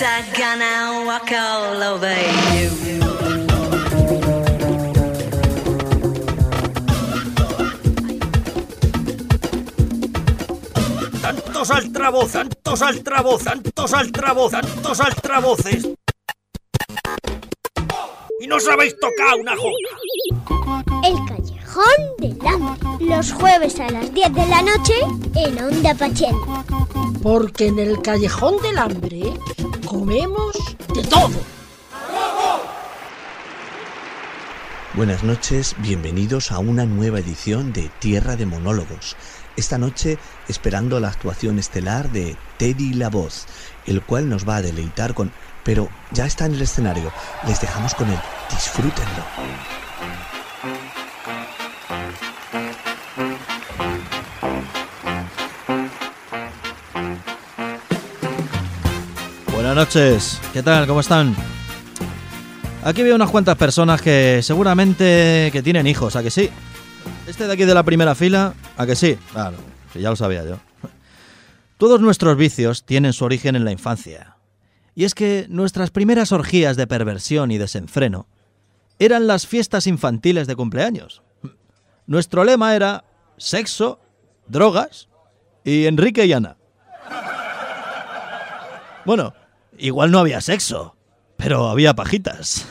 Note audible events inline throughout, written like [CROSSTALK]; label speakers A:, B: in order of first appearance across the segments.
A: guess I'm gonna walk all over you.
B: Tantos altavoz, tantos altavoz, tantos altavoz, tantos altavoces. Y no sabéis tocar una jota.
C: El Callejón del Hambre. Los jueves a las 10 de la noche en Onda Pachel.
D: Porque en el Callejón del Hambre comemos de todo.
E: Buenas noches, bienvenidos a una nueva edición de Tierra de Monólogos. Esta noche esperando la actuación estelar de Teddy La Voz, el cual nos va a deleitar con... Pero ya está en el escenario, les dejamos con él, disfrútenlo.
F: Buenas noches, ¿qué tal? ¿Cómo están? Aquí veo unas cuantas personas que seguramente que tienen hijos, ¿a que sí? Este de aquí de la primera fila, ¿a que sí? Claro, sí, ya lo sabía yo. Todos nuestros vicios tienen su origen en la infancia. Y es que nuestras primeras orgías de perversión y desenfreno eran las fiestas infantiles de cumpleaños. Nuestro lema era sexo, drogas y Enrique y Ana. Bueno, igual no había sexo, pero había pajitas.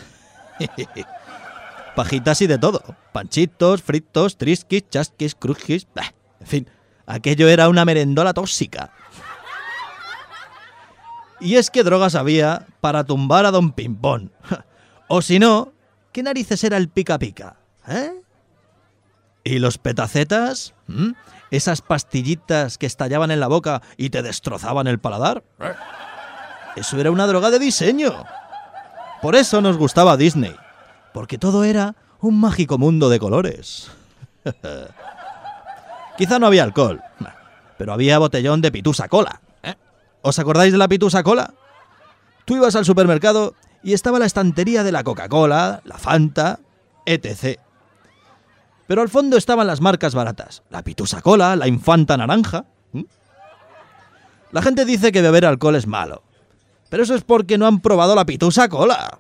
F: [LAUGHS] pajitas y de todo. Panchitos, fritos, trisquis, chasquis, crujis. bah, En fin, aquello era una merendola tóxica. Y es que drogas había para tumbar a Don Pimpón. [LAUGHS] O si no, ¿qué narices era el pica pica? ¿Eh? ¿Y los petacetas? ¿Mm? ¿Esas pastillitas que estallaban en la boca y te destrozaban el paladar? Eso era una droga de diseño. Por eso nos gustaba Disney. Porque todo era un mágico mundo de colores. [LAUGHS] Quizá no había alcohol, pero había botellón de pitusa cola. ¿eh? ¿Os acordáis de la pitusa cola? Tú ibas al supermercado y estaba la estantería de la Coca-Cola, la Fanta, etc. Pero al fondo estaban las marcas baratas. La pitusa cola, la infanta naranja. La gente dice que beber alcohol es malo. Pero eso es porque no han probado la pitusa cola.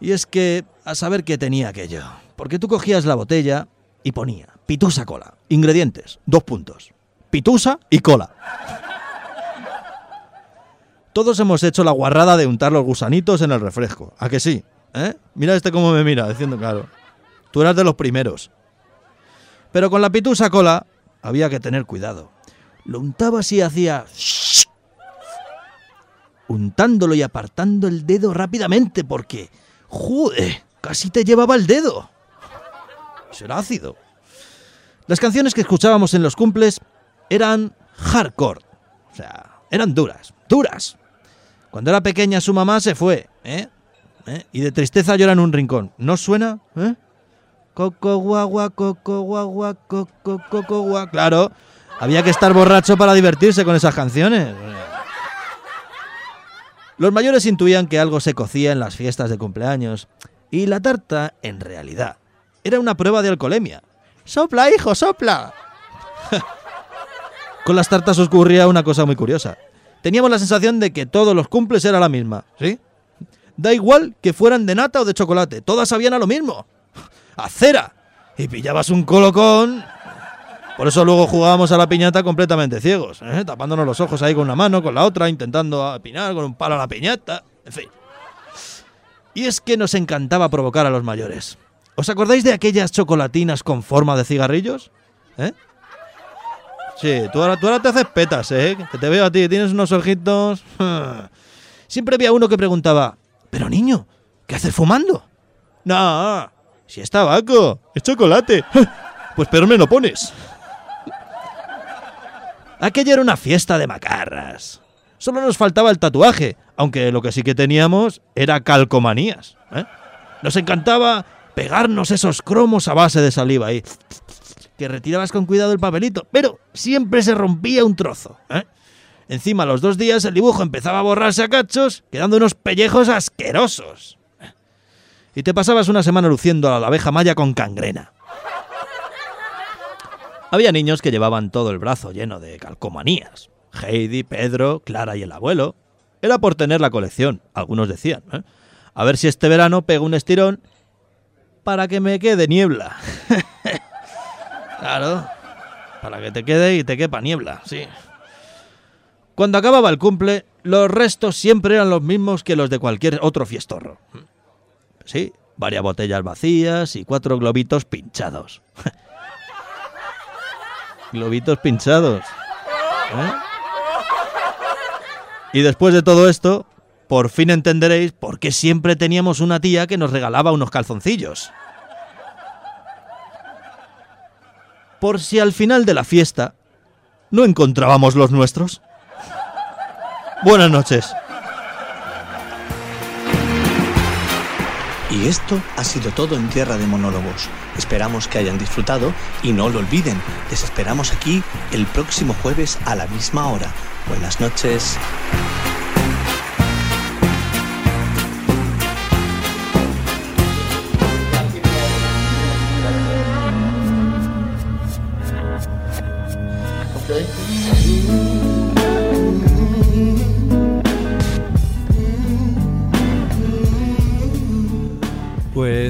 F: Y es que, a saber qué tenía aquello. Porque tú cogías la botella y ponía pitusa cola. Ingredientes, dos puntos. Pitusa y cola. Todos hemos hecho la guarrada de untar los gusanitos en el refresco. ¿A que sí? ¿Eh? Mira este cómo me mira, diciendo claro. Tú eras de los primeros. Pero con la pitusa cola había que tener cuidado. Lo untabas y hacía... Untándolo y apartando el dedo rápidamente porque... ¡Joder! Casi te llevaba el dedo. Será ácido. Las canciones que escuchábamos en los cumples eran hardcore. O sea, eran duras, duras. Cuando era pequeña su mamá se fue, ¿eh? ¿Eh? Y de tristeza llora en un rincón. ¿No suena? ¿Eh? Coco guagua, coco guagua, coco coco gua. Claro, había que estar borracho para divertirse con esas canciones. Los mayores intuían que algo se cocía en las fiestas de cumpleaños. Y la tarta, en realidad, era una prueba de alcoholemia. ¡Sopla, hijo, sopla! [LAUGHS] Con las tartas ocurría una cosa muy curiosa. Teníamos la sensación de que todos los cumples era la misma, ¿sí? Da igual que fueran de nata o de chocolate, todas sabían a lo mismo. [LAUGHS] ¡A cera! Y pillabas un colocón. Por eso luego jugábamos a la piñata completamente ciegos, ¿eh? tapándonos los ojos ahí con una mano, con la otra, intentando apinar con un palo a la piñata, en fin. Y es que nos encantaba provocar a los mayores. ¿Os acordáis de aquellas chocolatinas con forma de cigarrillos? ¿Eh? Sí, tú ahora, tú ahora te haces petas, ¿eh? Que te veo a ti, tienes unos ojitos... [LAUGHS] Siempre había uno que preguntaba, pero niño, ¿qué haces fumando? No, si es tabaco, es chocolate. [LAUGHS] Pues pero me lo pones. Aquella era una fiesta de macarras. Solo nos faltaba el tatuaje, aunque lo que sí que teníamos era calcomanías. ¿eh? Nos encantaba pegarnos esos cromos a base de saliva y que retirabas con cuidado el papelito, pero siempre se rompía un trozo. ¿eh? Encima, a los dos días el dibujo empezaba a borrarse a cachos, quedando unos pellejos asquerosos. Y te pasabas una semana luciendo a la abeja maya con cangrena. Había niños que llevaban todo el brazo lleno de calcomanías. Heidi, Pedro, Clara y el abuelo. Era por tener la colección, algunos decían. ¿eh? A ver si este verano pego un estirón para que me quede niebla. [LAUGHS] claro, para que te quede y te quepa niebla, sí. Cuando acababa el cumple, los restos siempre eran los mismos que los de cualquier otro fiestorro. Sí, varias botellas vacías y cuatro globitos pinchados. [LAUGHS] globitos pinchados. ¿eh? Y después de todo esto, por fin entenderéis por qué siempre teníamos una tía que nos regalaba unos calzoncillos. Por si al final de la fiesta no encontrábamos los nuestros. Buenas noches.
E: Y esto ha sido todo en Tierra de Monólogos. Esperamos que hayan disfrutado y no lo olviden, les esperamos aquí el próximo jueves a la misma hora. Buenas noches.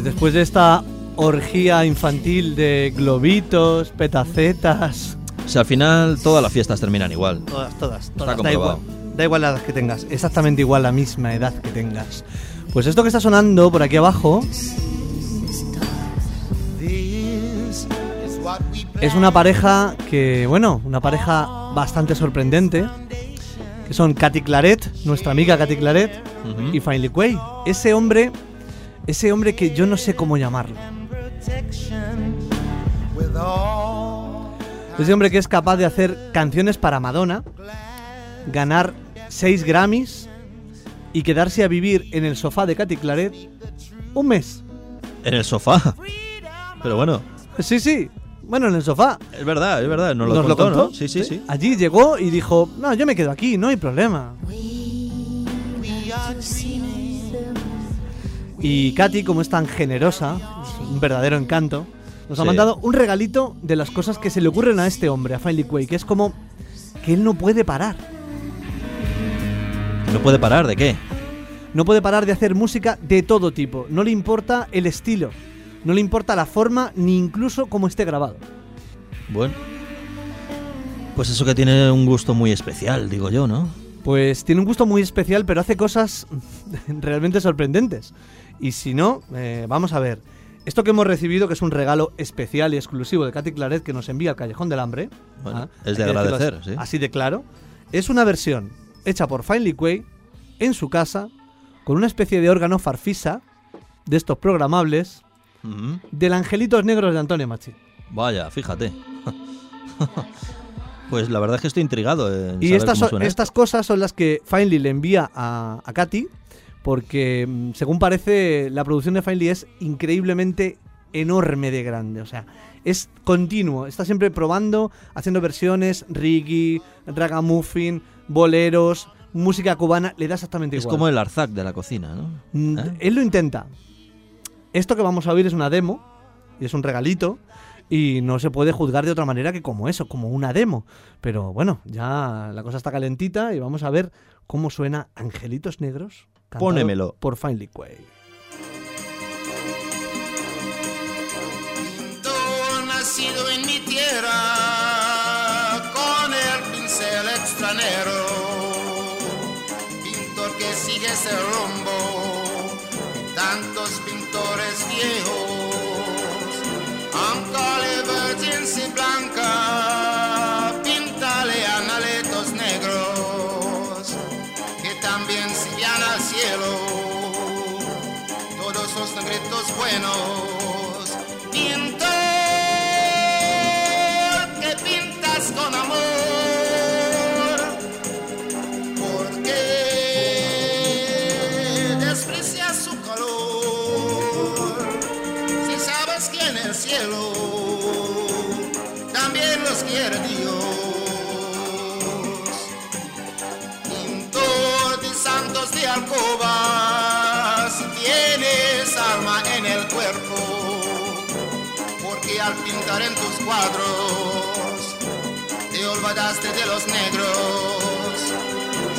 G: Después de esta orgía infantil de globitos, petacetas,
F: O sea, al final todas las fiestas terminan igual.
G: todas, todas, todas. Da
F: comprobado.
G: igual, da igual la edad que tengas, exactamente igual la misma edad que tengas. Pues esto que está sonando por aquí abajo es una pareja que, bueno, una pareja bastante sorprendente. Que son Katy Claret, nuestra amiga Katy Claret, y Finally Quay. Ese hombre, ese hombre que yo no sé cómo llamarlo. Ese hombre que es capaz de hacer canciones para Madonna, ganar 6 Grammys y quedarse a vivir en el sofá de Katy Claret un mes.
F: En el sofá. Pero bueno,
G: Sí, sí. Bueno, en el sofá.
F: es verdad, es verdad. Nos lo,
G: Nos
F: contó, ¿no? Sí, sí, sí.
G: Allí llegó y dijo, no, yo me quedo aquí, no hay problema. Y Katy, como es tan generosa, es un verdadero encanto, nos ha
F: Sí.
G: mandado un regalito de las cosas que se le ocurren a este hombre, a Finally Quay, que es como que él no puede parar.
F: No puede parar, ¿de qué?
G: No puede parar de hacer música de todo tipo. No le importa el estilo. No le importa la forma ni incluso cómo esté grabado.
F: Bueno. Pues eso que tiene un gusto muy especial, digo yo, ¿no?
G: Pues tiene un gusto muy especial, pero hace cosas [LAUGHS] realmente sorprendentes. Y si no, eh, vamos a ver. Esto que hemos recibido, que es un regalo especial y exclusivo de Katy Claret que nos envía al Callejón del Hambre.
F: Bueno,
G: ah,
F: es de agradecer,
G: así,
F: sí.
G: Así de claro. Es una versión hecha por Finely Quay en su casa, con una especie de órgano farfisa de estos programables, del Angelitos Negros de Antonio Machi.
F: Vaya, fíjate. [LAUGHS] pues la verdad es que estoy intrigado en
G: Y
F: saber
G: estas,
F: cómo
G: estas cosas son las que Finely le envía a, a Katy, porque mm, según parece, la producción de Finely es increíblemente enorme de grande. O sea, es continuo. Está siempre probando, haciendo versiones, reggae, ragamuffin, boleros, música cubana. Le da exactamente
F: Es
G: igual.
F: como el Arzac de la cocina, ¿no?
G: Mm,
F: ¿Eh?
G: Él lo intenta. Esto que vamos a oír es una demo y es un regalito y no se puede juzgar de otra manera que como eso, como una demo. Pero bueno, ya la cosa está calentita y vamos a ver cómo suena Angelitos Negros.
F: Pónemelo.
G: Por Finely Quay.
H: Pintor nacido en mi tierra, con el pincel extranjero, pintor que sigue ese rumbo, tantos pintores viejos, alcoba, si tienes alma en el cuerpo, porque al pintar en tus cuadros te olvidaste de los negros,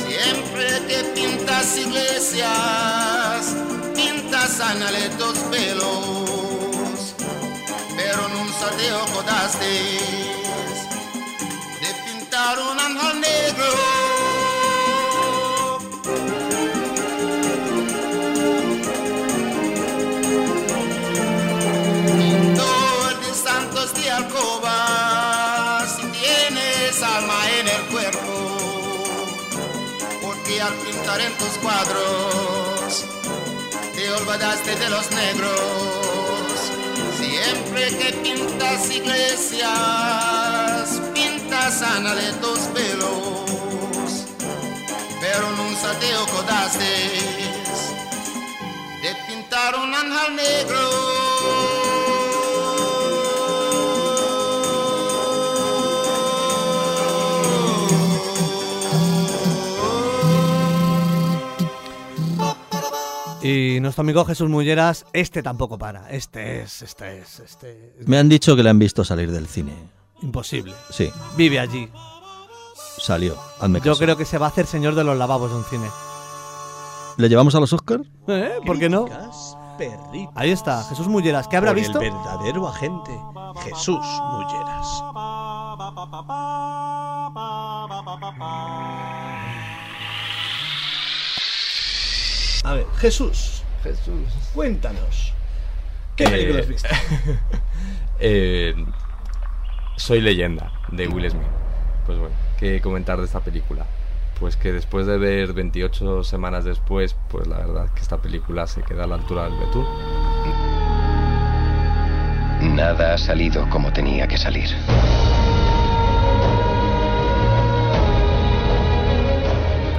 H: siempre que pintas iglesias, pintas analetos pelos, pero nunca te ocupaste tus cuadros te olvidaste de los negros. Siempre que pintas iglesias, pintas ana de tus pelos, pero nunca te ocupaste de pintar un ángel negro.
G: Y nuestro amigo Jesús Mulleras, este tampoco para. Este es, este es, este es
F: Me han dicho que le han visto salir del cine.
G: imposible.
F: Sí,
G: Vive allí.
F: salió. Hazme
G: Yo
F: caso.
G: creo que se va a hacer señor de los lavabos en un cine.
F: ¿Le llevamos a los Oscars?
G: ¿Eh? ¿Por qué no?
E: Perritas.
G: Ahí está, Jesús Mulleras. ¿Qué habrá
E: Por
G: visto?
E: El verdadero agente, Jesús Mulleras. A ver, Jesús,
I: Jesús.
E: cuéntanos. ¿Qué
I: Eh,
E: película has visto? [LAUGHS]
I: Eh, soy leyenda de Will Smith. Pues bueno, ¿qué comentar de esta película? Pues que después de ver 28 semanas después, pues la verdad que esta película se queda a la altura del betún.
J: Nada ha salido como tenía que salir.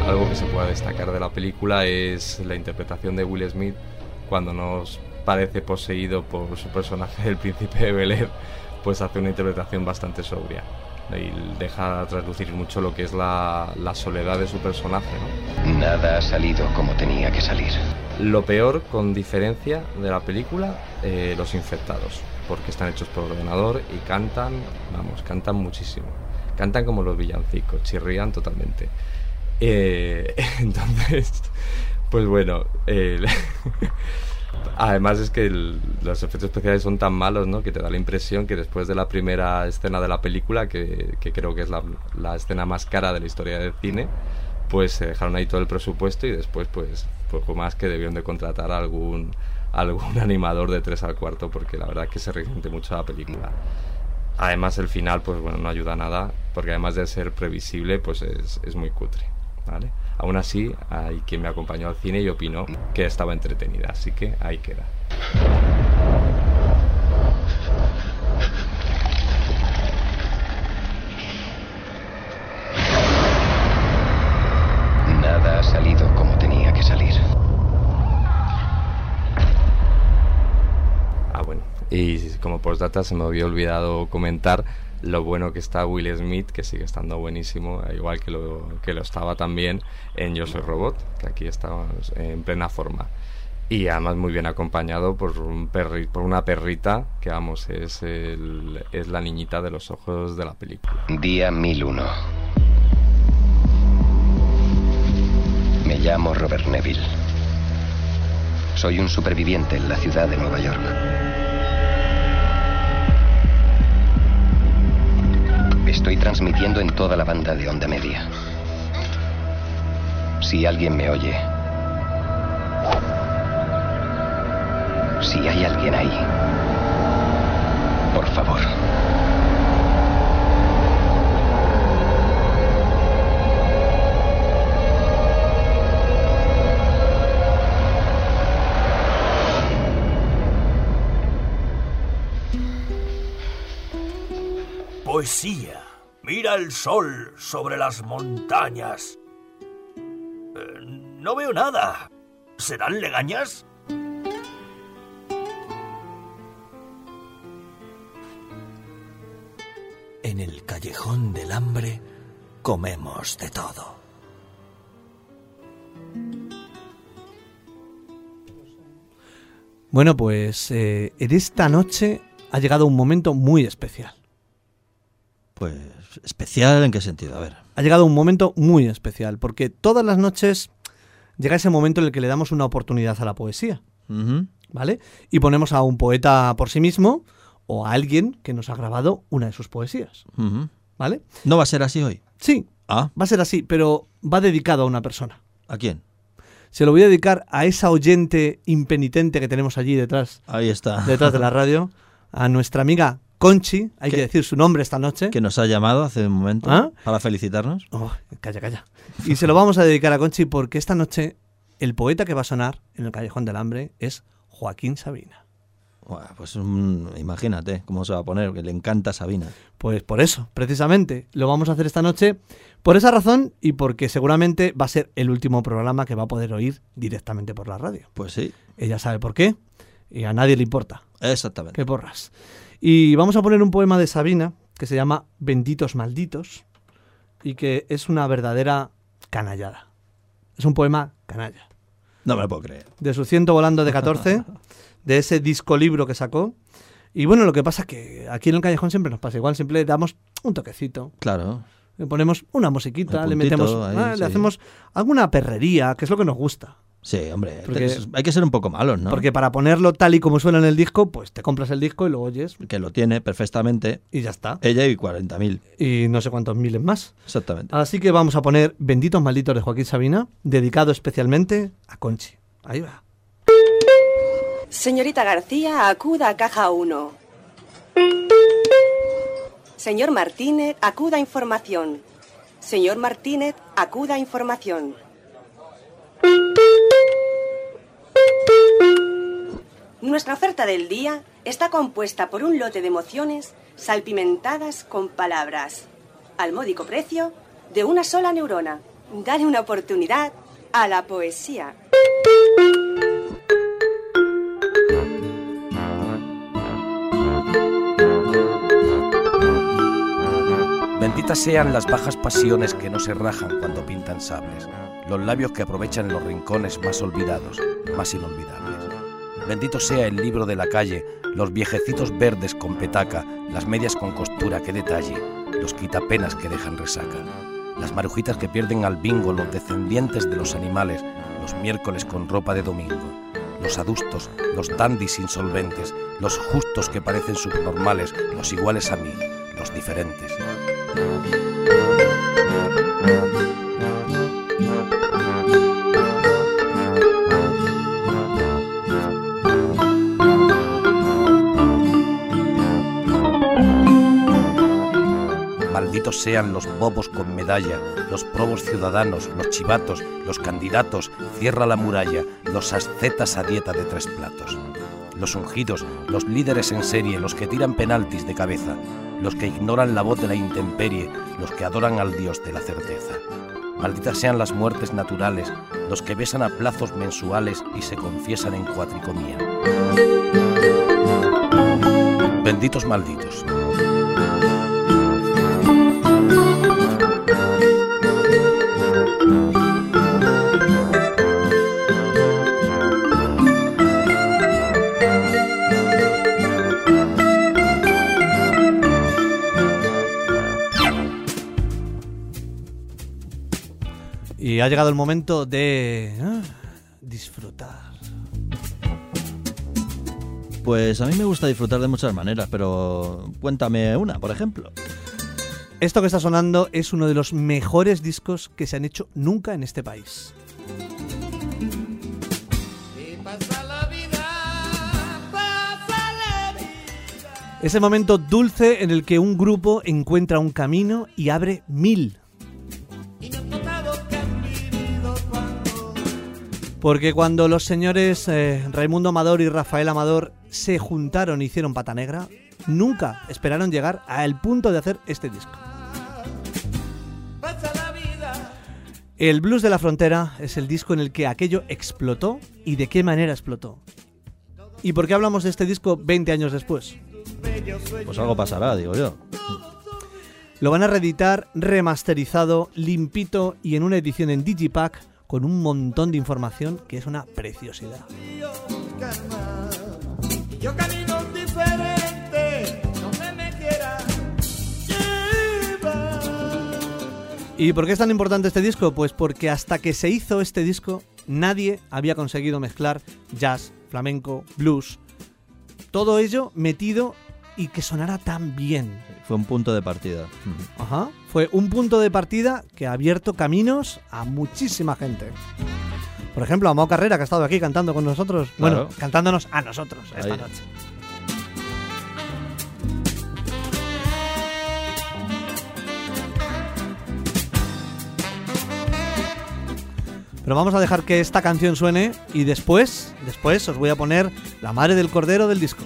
I: Algo que se pueda destacar de la película es la interpretación de Will Smith cuando nos parece poseído por su personaje del príncipe de Bel Air, pues hace una interpretación bastante sobria y deja traslucir mucho lo que es la, la soledad de su personaje. ¿no?
J: Nada ha salido como tenía que salir.
I: Lo peor, con diferencia de la película, eh, los infectados, porque están hechos por ordenador y cantan, vamos, cantan muchísimo. Cantan como los villancicos, chirrían totalmente. Eh, [LAUGHS] entonces, pues bueno, [LAUGHS] además es que los efectos especiales son tan malos, ¿no? Que te da la impresión que después de la primera escena de la película, que, creo que es la, escena más cara de la historia del cine, pues se dejaron ahí todo el presupuesto y después pues poco más que debieron de contratar algún algún [LAUGHS] animador de tres al cuarto porque la verdad que se resiente mucho la película además el final pues bueno no ayuda a nada porque además de ser previsible pues es, es muy cutre ¿vale? aún así hay quien me acompañó al cine y opinó que estaba entretenida así que ahí queda
J: Nada ha salido como tenía que salir.
I: Ah, bueno. Y como postdata se me había olvidado comentar lo bueno que está Will Smith, que sigue estando buenísimo, igual que lo, que lo estaba también en Yo Soy Robot, que aquí estamos en plena forma. Y además muy bien acompañado por, un perri- por una perrita, que vamos, es, el- es la niñita de los ojos de la película.
J: Día 1001. Me llamo Robert Neville. Soy un superviviente en la ciudad de Nueva York. Estoy transmitiendo en toda la banda de onda media. Si alguien me oye, si hay alguien ahí, por favor,
B: Poesía. Mira el sol sobre las montañas. Eh, no veo nada. ¿Serán legañas? En el callejón del hambre comemos de todo.
G: Bueno, pues eh, en esta noche ha llegado un momento muy especial.
F: Pues, ¿especial en qué sentido? A ver.
G: Ha llegado un momento muy especial, porque todas las noches llega ese momento en el que le damos una oportunidad a la poesía. ¿vale? Y ponemos a un poeta por sí mismo o a alguien que nos ha grabado una de sus poesías. ¿vale?
F: ¿No va a ser así hoy?
G: Sí,
F: Ah,
G: va a ser así, pero va dedicado a una persona.
F: ¿a quién?
G: Se lo voy a dedicar a esa oyente impenitente que tenemos allí detrás,
F: Ahí está.
G: detrás de la [LAUGHS] radio, a nuestra amiga Conchi, hay que decir su nombre esta noche.
F: Que nos ha llamado hace un momento
G: ¿Ah?
F: para felicitarnos.
G: Oh, calla, calla. Y se lo vamos a dedicar a Conchi porque esta noche el poeta que va a sonar en el Callejón del Hambre es Joaquín Sabina.
F: Pues imagínate cómo se va a poner, que le encanta Sabina.
G: Pues por eso, precisamente, lo vamos a hacer esta noche por esa razón y porque seguramente va a ser el último programa que va a poder oír directamente por la radio.
F: Pues sí,
G: Ella sabe por qué y a nadie le importa.
F: exactamente.
G: Qué porras. Y vamos a poner un poema de Sabina que se llama Benditos Malditos y que es una verdadera canallada. Es un poema canalla.
F: No me lo puedo creer.
G: de su ciento volando de 14, [LAUGHS] de ese disco libro que sacó. Y bueno, lo que pasa es que aquí en el callejón siempre nos pasa igual, siempre le damos un toquecito,
F: Claro.
G: le ponemos una musiquita,
F: El
G: le metemos,
F: ahí,
G: ah,
F: sí.
G: le hacemos alguna perrería, que es lo que nos gusta.
F: Sí, hombre,
G: Porque-
F: hay que ser un poco malos, ¿no?
G: Porque para ponerlo tal y como suena en el disco, pues te compras el disco y lo oyes
F: Que lo tiene perfectamente
G: y ya está.
F: ella y 40.000.
G: Y no sé cuántos miles más.
F: Exactamente.
G: Así que vamos a poner Benditos Malditos de Joaquín Sabina, dedicado especialmente a Conchi. Ahí va.
K: Señorita García, acuda a caja 1. Señor Martínez, acuda a información. Señor Martínez, acuda a información. Nuestra oferta del día está compuesta por un lote de emociones salpimentadas con palabras, al módico precio de una sola neurona. Dale una oportunidad a la poesía.
L: Benditas sean las bajas pasiones que no se rajan cuando pintan sables, los labios que aprovechan los rincones más olvidados, más inolvidables. Bendito sea el libro de la calle, los viejecitos verdes con petaca, las medias con costura que detalle, los quitapenas que dejan resaca, las marujitas que pierden al bingo, los descendientes de los animales, los miércoles con ropa de domingo, los adustos, los dandis insolventes, los justos que parecen subnormales, los iguales a mí, los diferentes. Malditos sean los bobos con medalla, los probos ciudadanos, los chivatos, los candidatos, cierra la muralla, los ascetas a dieta de tres platos. Los ungidos, los líderes en serie, los que tiran penaltis de cabeza, los que ignoran la voz de la intemperie, los que adoran al dios de la certeza. Malditas sean las muertes naturales, los que besan a plazos mensuales y se confiesan en cuatricomía. Benditos malditos.
G: Y ha llegado el momento de ah, disfrutar.
F: Pues a mí me gusta disfrutar de muchas maneras, pero cuéntame una, por ejemplo.
G: Esto que está sonando es uno de los mejores discos que se han hecho nunca en este país. Ese momento dulce en el que un grupo encuentra un camino y abre mil. Porque cuando los señores eh, Raimundo Amador y Rafael Amador se juntaron e hicieron Pata Negra, nunca esperaron llegar al punto de hacer este disco. El Blues de la Frontera es el disco en el que aquello explotó y de qué manera explotó. ¿Y por qué hablamos de este disco 20 años después?
F: Pues algo pasará, digo yo.
G: Lo van a reeditar remasterizado, limpito y en una edición en Digipack con un montón de información que es una preciosidad.
M: Yo camino diferente, no me me quieras llevar.
G: ¿Y por qué es tan importante este disco? Pues porque hasta que se hizo este disco nadie había conseguido mezclar jazz, flamenco, blues, todo ello metido y que sonara tan bien.
F: Fue un punto de partida.
G: Ajá. Fue un punto de partida que ha abierto caminos a muchísima gente. Por ejemplo, a Mao Carrera, que ha estado aquí cantando con nosotros. Bueno, cantándonos a nosotros esta
F: Ahí.
G: noche. Pero vamos a dejar que esta canción suene y después, después os voy a poner la madre del cordero del disco.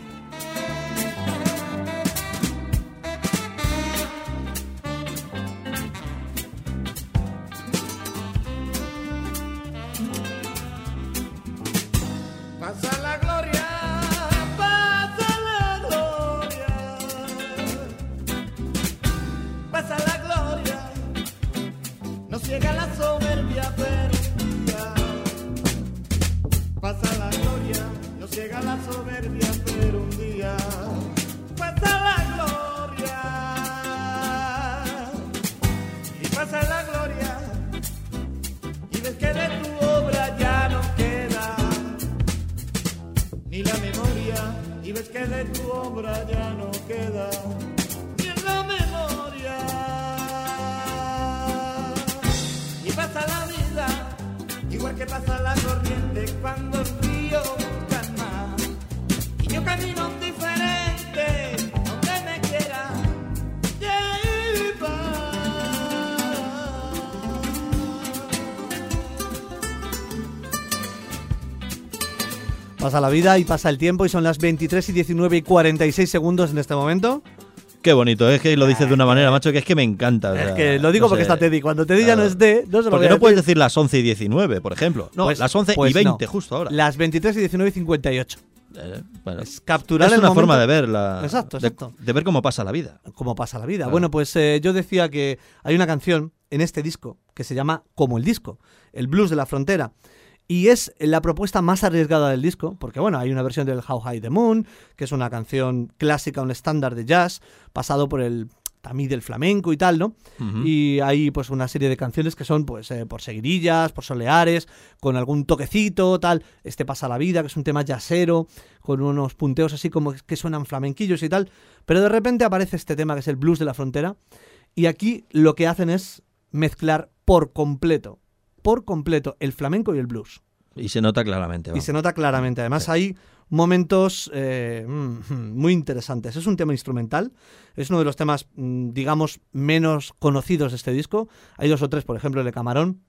M: Pasa la vida y
G: pasa el tiempo y son las 23 y 19 y 46 segundos en este momento.
F: Qué bonito, es que lo dices de una manera, macho, que es que me encanta. o
G: Es
F: sea,
G: que lo digo
F: no
G: porque
F: sé.
G: está Teddy. Cuando Teddy ya no
F: Claro.
G: es de, no se lo
F: Porque
G: voy a
F: no puedes
G: decir.
F: las 11 y 19, por ejemplo. No,
G: Pues-
F: las 11
G: pues
F: y 20,
G: no.
F: justo ahora.
G: Las 23 y 19 y 58.
F: Eh, bueno,
G: Es capturar
F: es
G: el
F: una
G: momento-
F: forma de ver la,
G: Exacto,
F: de-
G: exacto.
F: De, ver cómo pasa la vida.
G: Cómo pasa la vida.
F: Claro.
G: Bueno, pues eh, yo decía que hay una canción en este disco que se llama Como el disco, el blues de la frontera. Y es la propuesta más arriesgada del disco, porque bueno, hay una versión del How High the Moon, que es una canción clásica, un estándar de jazz, pasado por el tamí del flamenco y tal, ¿no? Y hay pues una serie de canciones que son pues eh, por seguirillas, por soleares, con algún toquecito, tal. Este pasa la vida, que es un tema jazzero, con unos punteos así como que suenan flamenquillos y tal. Pero de repente aparece este tema que es el blues de la frontera. Y aquí lo que hacen es mezclar por completo, por completo, el flamenco y el blues.
F: Y se nota claramente.
G: Y se nota claramente. Además, hay momentos eh, mm, [LAUGHS] muy interesantes. Es un tema instrumental. Es uno de los temas, mm, digamos, menos conocidos de este disco. Hay dos o tres, por ejemplo, el de Camarón.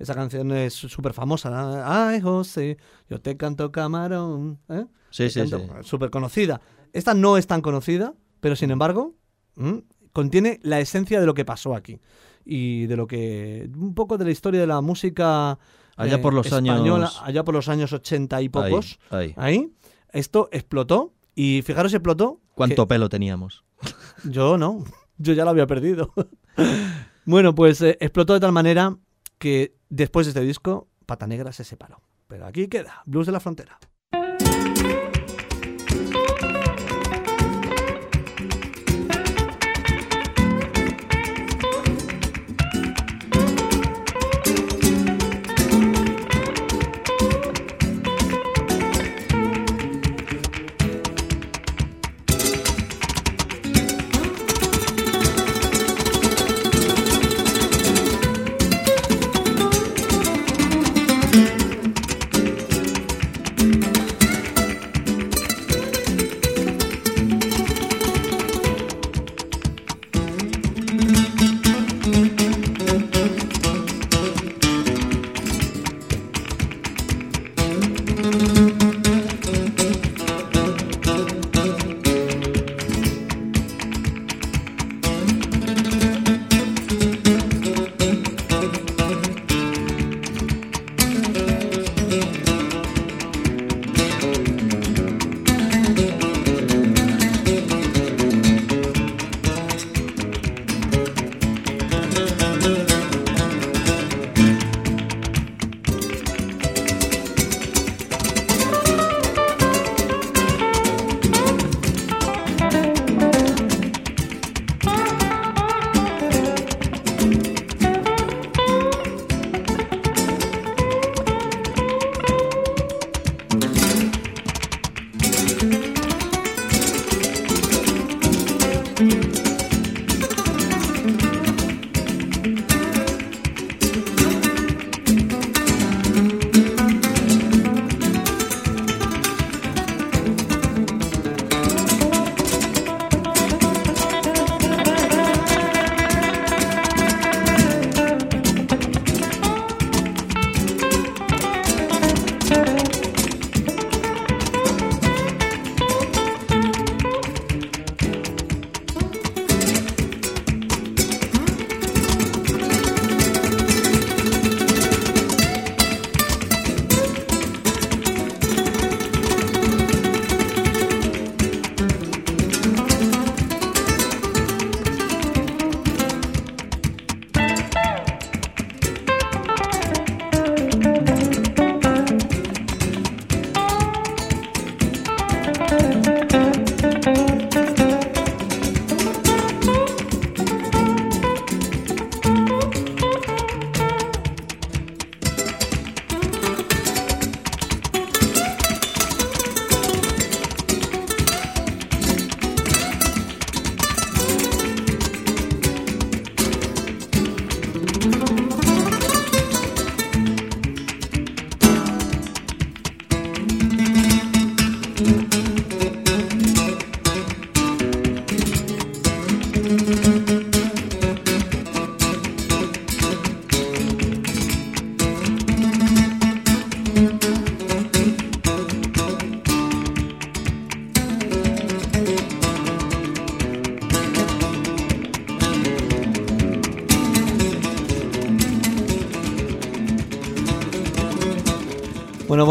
G: Esa canción es súper famosa. ¿no? Ay, José, yo te canto Camarón. ¿eh?
F: Sí,
G: Te
F: sí,
G: canto-
F: sí.
G: Súper conocida. Esta no es tan conocida, pero sin embargo, mm, contiene la esencia de lo que pasó aquí. Y de lo que. Un poco de la historia de la música.
F: Allá
G: eh,
F: por los años-
G: Allá por los años 80 y pocos.
F: Ahí, ahí.
G: Esto explotó. Y fijaros, explotó.
F: ¿Cuánto pelo teníamos? [LAUGHS]
G: yo no. Yo ya lo había perdido. [LAUGHS] bueno, pues eh, explotó de tal manera que después de este disco, Pata Negra se separó. Pero aquí queda, Blues de la Frontera.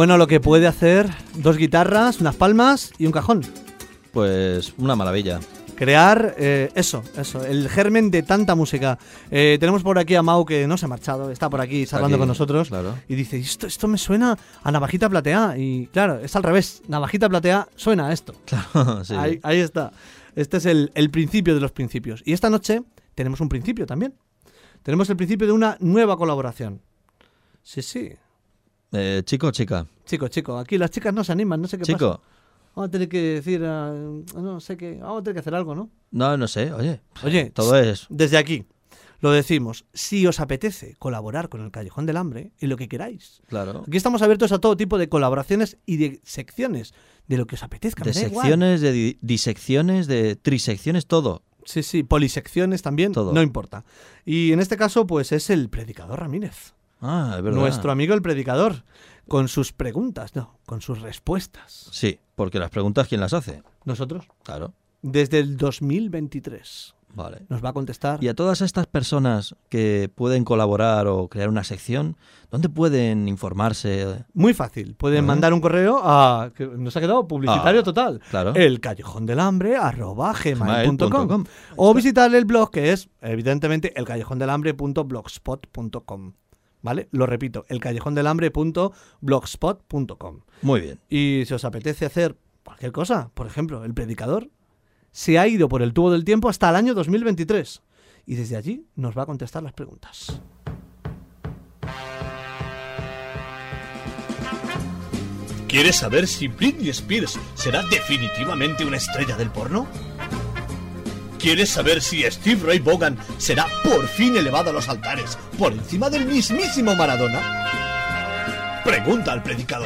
G: Bueno, lo que puede hacer dos guitarras, unas palmas y un cajón.
F: Pues una maravilla.
G: Crear eh, eso, eso, el germen de tanta música. Eh, tenemos por aquí a Mau que no se ha marchado, está por aquí charlando
F: aquí,
G: con nosotros.
F: claro.
G: Y dice, esto, esto me suena a navajita plateada. Y claro, es al revés. Navajita plateada suena a esto. [LAUGHS]
F: Sí.
G: Ahí, ahí está. Este es el, el principio de los principios. Y esta noche tenemos un principio también. Tenemos el principio de una nueva colaboración. Sí, sí.
F: Eh, chico o chica.
G: Chico, chico, aquí las chicas no se animan, no sé qué
F: Chico.
G: pasa. Vamos a tener que decir, ah, no sé qué, vamos a tener que hacer algo, ¿no?
F: No, no sé, oye.
G: Oye,
F: Todo es.
G: desde aquí lo decimos, si os apetece colaborar con el Callejón del Hambre y lo que queráis.
F: Claro.
G: Aquí estamos abiertos a todo tipo de colaboraciones y de secciones, de lo que os apetezca.
F: De
G: igual.
F: secciones, de di- disecciones, de trisecciones, todo.
G: Sí, sí, polisecciones también,
F: Todo.
G: no importa. Y en este caso, pues es el predicador Ramírez.
F: Ah, es verdad.
G: Nuestro amigo el predicador, con sus preguntas, no, con sus respuestas.
F: Sí, porque las preguntas, ¿quién las hace?
G: Nosotros,
F: Claro.
G: desde el 2023,
F: Vale.
G: nos va a contestar.
F: Y a todas estas personas que pueden colaborar o crear una sección, ¿dónde pueden informarse?
G: Muy fácil. Pueden mandar un correo a. que nos ha quedado publicitario
F: Ah,
G: total.
F: claro.
G: El callejón del hambre arroba. Gmail.com. O visitar el blog que es, evidentemente, el callejón del hambre.blogspot.com. ¿Vale? Lo repito, el callejón del hambre.blogspot.com.
F: Muy bien.
G: Y si os apetece hacer cualquier cosa, por ejemplo, el predicador se ha ido por el tubo del tiempo hasta el año 2023. Y desde allí nos va a contestar las preguntas.
B: ¿Quieres saber si Britney Spears será definitivamente una estrella del porno? ¿Quieres saber si Steve Ray Vaughan será por fin elevado a los altares por encima del mismísimo Maradona? Pregunta al predicador.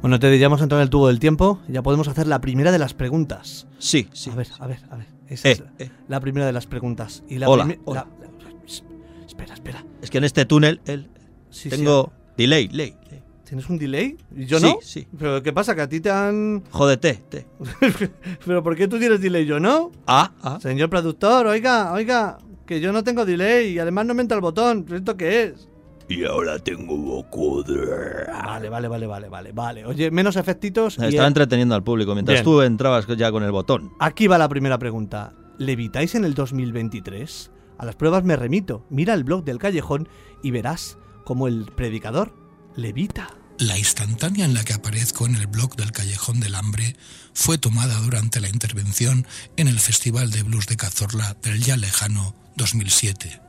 G: Bueno, te ya hemos entrado en el tubo del tiempo ya podemos hacer la primera de las preguntas.
F: Sí, sí.
G: A ver, a ver, a ver. Esa
F: Eh,
G: es la- la primera de las preguntas. Y la
F: Hola, hola.
G: la- Espera, espera.
F: Es que en este túnel el,
G: Sí, sí,
F: tengo delay, ley, ley.
G: ¿Tienes un delay? ¿Y yo
F: Sí,
G: no?
F: sí.
G: ¿Pero qué pasa? ¿Que a ti te han...?
F: Jódete, te. [LAUGHS]
G: ¿Pero por qué tú tienes delay y yo no?
F: Ah, ah.
G: Señor productor, oiga, oiga, que yo no tengo delay y además no me entra el botón. ¿Esto qué es?
B: Y ahora tengo vocoder.
G: Vale, vale, vale, vale, vale, vale. Oye, menos efectitos y...
F: Estaba entreteniendo al público mientras
G: Bien.
F: tú entrabas ya con el botón.
G: Aquí va la primera pregunta. ¿Levitáis en el 2023? A las pruebas me remito. Mira el blog del callejón y verás cómo el predicador levita.
N: La instantánea en la que aparezco en el blog del Callejón del Hambre fue tomada durante la intervención en el Festival de Blues de Cazorla del ya lejano 2007,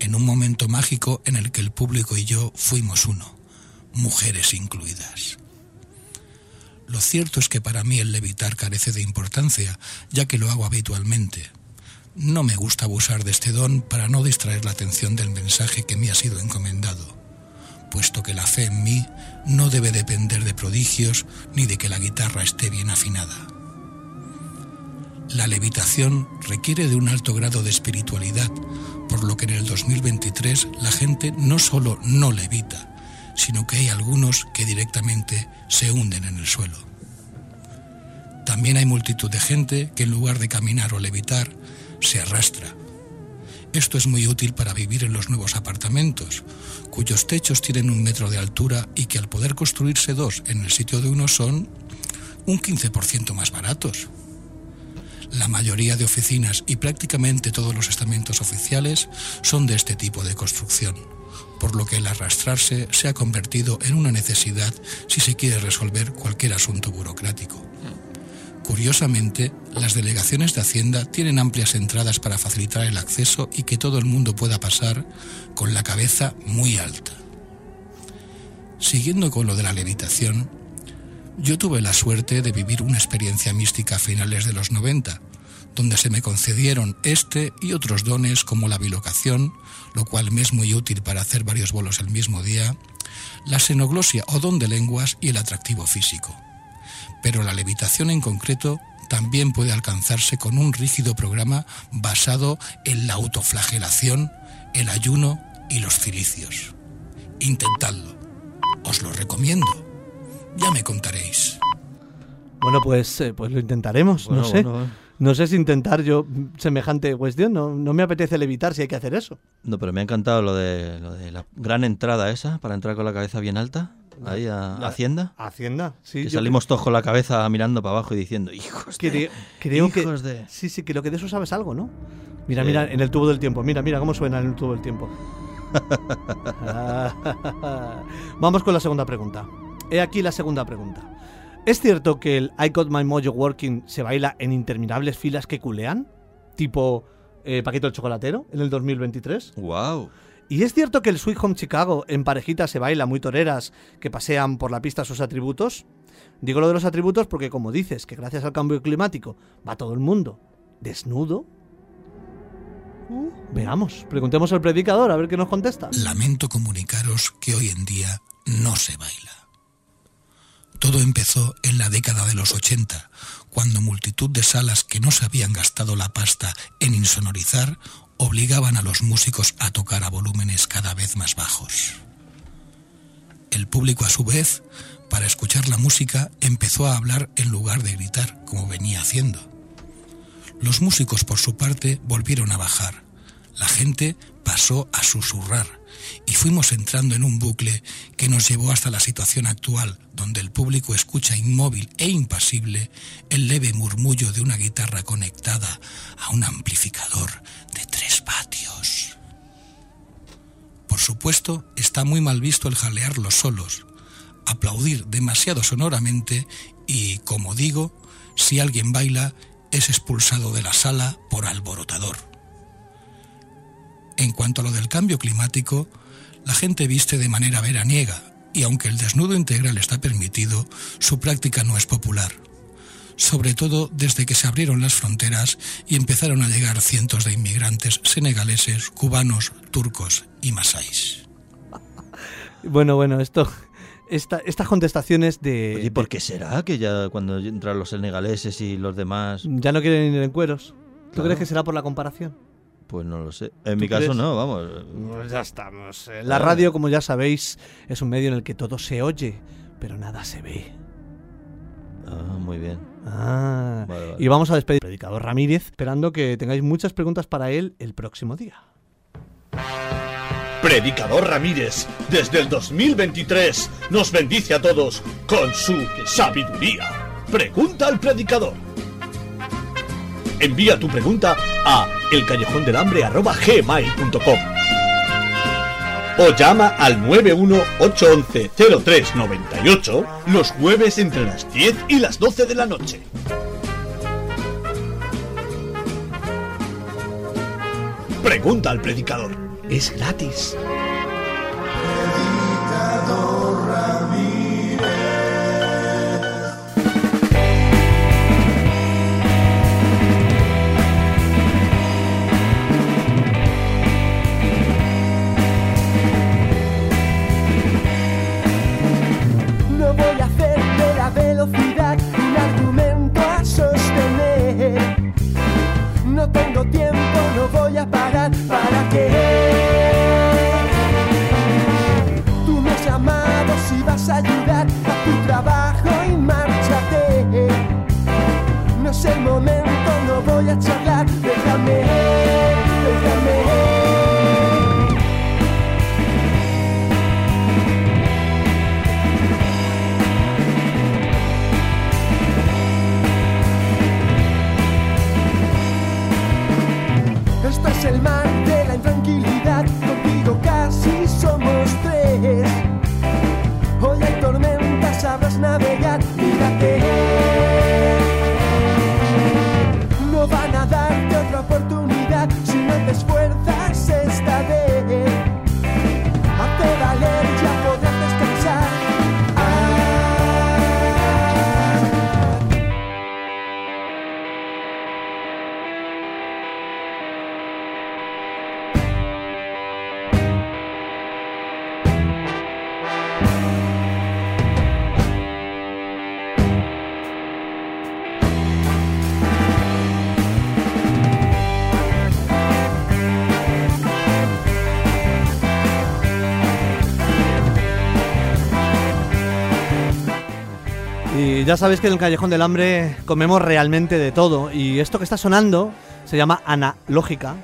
N: en un momento mágico en el que el público y yo fuimos uno, mujeres incluidas. Lo cierto es que para mí el levitar carece de importancia, ya que lo hago habitualmente. No me gusta abusar de este don para no distraer la atención del mensaje que me ha sido encomendado puesto que la fe en mí no debe depender de prodigios ni de que la guitarra esté bien afinada. La levitación requiere de un alto grado de espiritualidad, por lo que en el 2023 la gente no solo no levita, sino que hay algunos que directamente se hunden en el suelo. También hay multitud de gente que en lugar de caminar o levitar, se arrastra. Esto es muy útil para vivir en los nuevos apartamentos, cuyos techos tienen un metro de altura y que al poder construirse dos en el sitio de uno son un 15% más baratos. La mayoría de oficinas y prácticamente todos los estamentos oficiales son de este tipo de construcción, por lo que el arrastrarse se ha convertido en una necesidad si se quiere resolver cualquier asunto burocrático. Curiosamente, las delegaciones de Hacienda tienen amplias entradas para facilitar el acceso y que todo el mundo pueda pasar con la cabeza muy alta. Siguiendo con lo de la levitación, yo tuve la suerte de vivir una experiencia mística a finales de los 90, donde se me concedieron este y otros dones como la bilocación, lo cual me es muy útil para hacer varios bolos el mismo día, la xenoglosia o don de lenguas y el atractivo físico pero la levitación en concreto también puede alcanzarse con un rígido programa basado en la autoflagelación, el ayuno y los cilicios. Intentadlo. Os lo recomiendo. Ya me contaréis.
G: Bueno, pues, eh, pues lo intentaremos,
F: Bueno,
G: no sé.
F: bueno, bueno.
G: No sé si intentar yo semejante cuestión, no, no me apetece levitar si hay que hacer eso.
F: No, pero me ha encantado lo de, lo de la gran entrada esa, para entrar con la cabeza bien alta, ahí a
G: La-
F: Hacienda.
G: Hacienda, sí.
F: que salimos todos con la cabeza mirando para abajo y diciendo, hijos de...
G: Creo, creo que,
F: hijos de-".
G: Sí, sí, creo que de eso sabes algo, ¿no? Mira, mira, en el tubo del tiempo. Mira, mira cómo suena en el tubo del tiempo. [LAUGHS] [LAUGHS] Vamos con la segunda pregunta. He aquí la segunda pregunta. ¿Es cierto que el I Got My Mojo Working se baila en interminables filas que culean? Tipo eh, Paquito el Chocolatero en el 2023.
F: ¡Wow!
G: ¿Y es cierto que el Sweet Home Chicago en parejitas se baila muy toreras que pasean por la pista sus atributos? Digo lo de los atributos porque como dices que gracias al cambio climático va todo el mundo desnudo. Veamos, preguntemos al predicador a ver qué nos contesta.
N: Lamento comunicaros que hoy en día no se baila. Todo empezó en la década de los 80, cuando multitud de salas que no se habían gastado la pasta en insonorizar obligaban a los músicos a tocar a volúmenes cada vez más bajos. El público, a su vez, para escuchar la música, empezó a hablar en lugar de gritar, como venía haciendo. Los músicos, por su parte, volvieron a bajar. La gente pasó a susurrar y fuimos entrando en un bucle que nos llevó hasta la situación actual, donde el público escucha inmóvil e impasible el leve murmullo de una guitarra conectada a un amplificador de tres vatios. Por supuesto, está muy mal visto el jalear los solos, aplaudir demasiado sonoramente y, como digo, si alguien baila, es expulsado de la sala por alborotador. En cuanto a lo del cambio climático, la gente viste de manera veraniega y aunque el desnudo integral está permitido, su práctica no es popular. Sobre todo desde que se abrieron las fronteras y empezaron a llegar cientos de inmigrantes senegaleses, cubanos, turcos y masáis. [LAUGHS]
G: Bueno, bueno, esto, esta, estas contestaciones de,
F: Oye, ¿y por qué será que ya cuando entran los senegaleses y los demás...
G: ya no quieren ir en cueros. ¿Tú
F: Claro.
G: crees que será por la comparación?
F: Pues no lo sé. En
G: ¿Tú
F: mi caso
G: crees?
F: no, vamos.
G: Pues ya estamos. La radio, como ya sabéis, es un medio en el que todo se oye, pero nada se ve.
F: Ah, muy bien.
G: Ah,
F: Vale, vale.
G: y vamos a despedir al predicador Ramírez, esperando que tengáis muchas preguntas para él el próximo día.
B: Predicador Ramírez, desde el 2023, nos bendice a todos con su sabiduría. Pregunta al predicador. Envía tu pregunta a elcallejondelambre.gmail.com o llama al 918110398 los jueves entre las 10 y las 12 de la noche. Pregunta al predicador. Es gratis.
G: Ya sabéis que en el Callejón del Hambre comemos realmente de todo. Y esto que está sonando se llama analógica.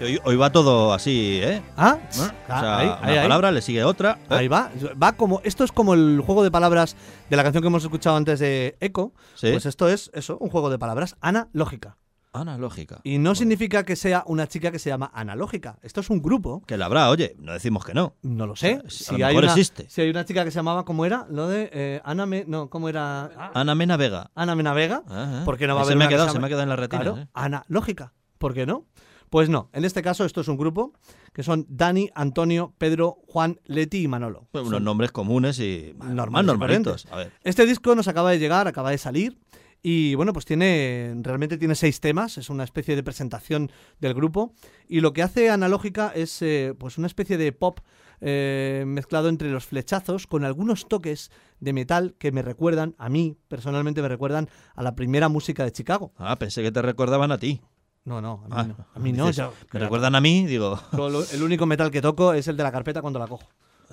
F: Hoy, hoy va todo así, ¿eh?
G: Ah,
F: ¿No? o
G: ah,
F: sea,
G: ahí,
F: una
G: ahí, ahí.
F: palabra le sigue otra. ¿eh?
G: Ahí va. Va como. Esto es como el juego de palabras de la canción que hemos escuchado antes de Echo.
F: Sí.
G: Pues esto es eso, un juego de palabras analógica.
F: Analógica.
G: Y no significa que sea una chica que se llama analógica. Esto es un grupo.
F: Que la habrá, oye, no decimos que no.
G: No lo sé.
F: O sea,
G: Si
F: a lo
G: hay
F: mejor
G: una,
F: existe.
G: Si hay una chica que se llamaba, ¿cómo era? Lo de eh, Ana Me- No, ¿cómo era? Ah,
F: Ana Mena Vega.
G: Ana Mena Vega.
F: Ajá.
G: ¿Por qué no va a haber
F: se me ha quedado,
G: se
F: me ha quedado en la retina.
G: Claro,
F: ¿eh?
G: analógica. ¿Por qué no? Pues no. En este caso, esto es un grupo que son Dani, Antonio, Pedro, Juan, Leti y Manolo.
F: Pues
G: Son
F: unos nombres comunes y
G: normales
F: normalitos. A ver.
G: Este disco nos acaba de llegar, acaba de salir. Y bueno, pues tiene, realmente tiene seis temas, es una especie de presentación del grupo. Y lo que hace Analógica es eh, pues una especie de pop eh, mezclado entre los flechazos con algunos toques de metal que me recuerdan, a mí personalmente me recuerdan a la primera música de Chicago.
F: Ah, pensé que te recordaban a ti.
G: No, no, a mí
F: Ah,
G: no. A mí no.
F: dices,
G: yo-
F: me recuerdan a mí, digo.
G: El único metal que toco es el de la carpeta cuando la cojo.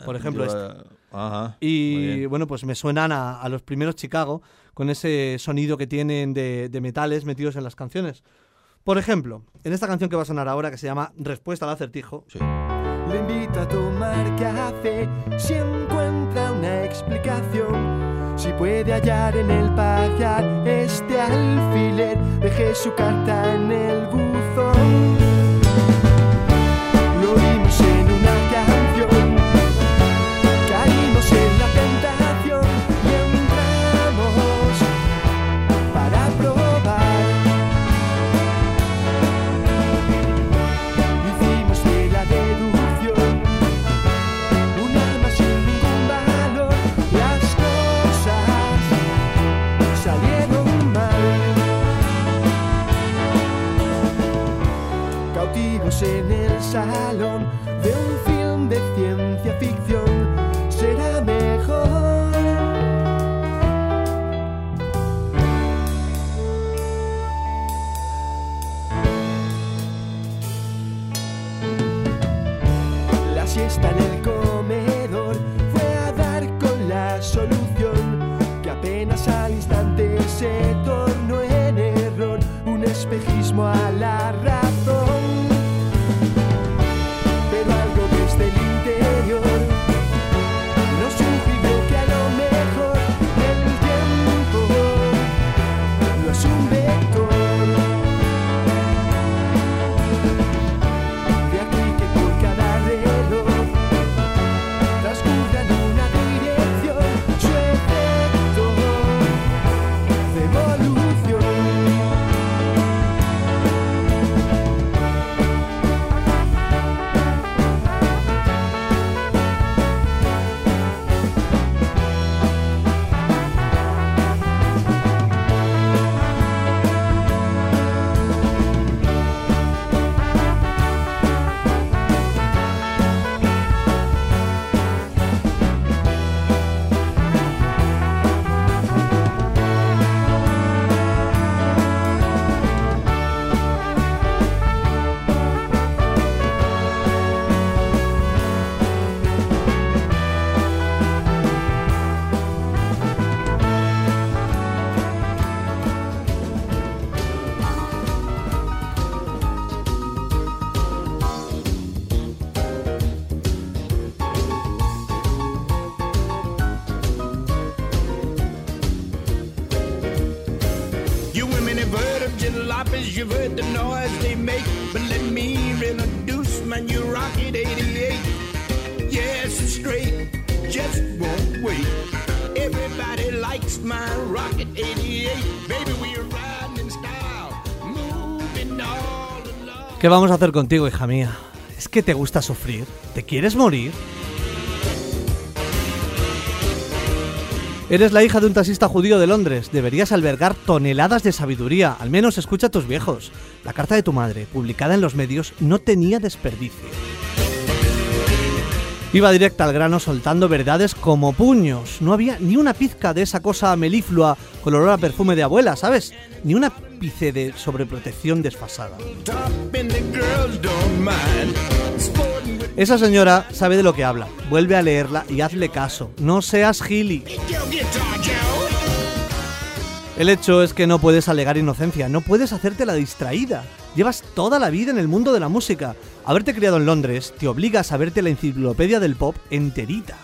G: Por ejemplo,
F: Yo,
G: este.
F: eh, Ajá.
G: Y bueno, pues me suenan a, a los primeros Chicago con ese sonido que tienen de, de metales metidos en las canciones. Por ejemplo, en esta canción que va a sonar ahora, que se llama Respuesta al acertijo,
O: Le invito a tomar café si encuentra una explicación. Si puede hallar en el pajar este alfiler, deje su carta en el buzón.
G: ¿Qué vamos a hacer contigo, hija mía? ¿Es que te gusta sufrir? ¿Te quieres morir? Eres la hija de un taxista judío de Londres. Deberías albergar toneladas de sabiduría. Al menos escucha a tus viejos. La carta de tu madre, publicada en los medios, no tenía desperdicio. Iba directa al grano soltando verdades como puños. No había ni una pizca de esa cosa meliflua con olor a perfume de abuela, ¿sabes? Ni una ápice de sobreprotección desfasada. Esa señora sabe de lo que habla. Vuelve a leerla y hazle caso. No seas gili. El hecho es que no puedes alegar inocencia, no puedes hacerte la distraída. Llevas toda la vida en el mundo de la música. Haberte criado en Londres te obliga a saberte la enciclopedia del pop enterita.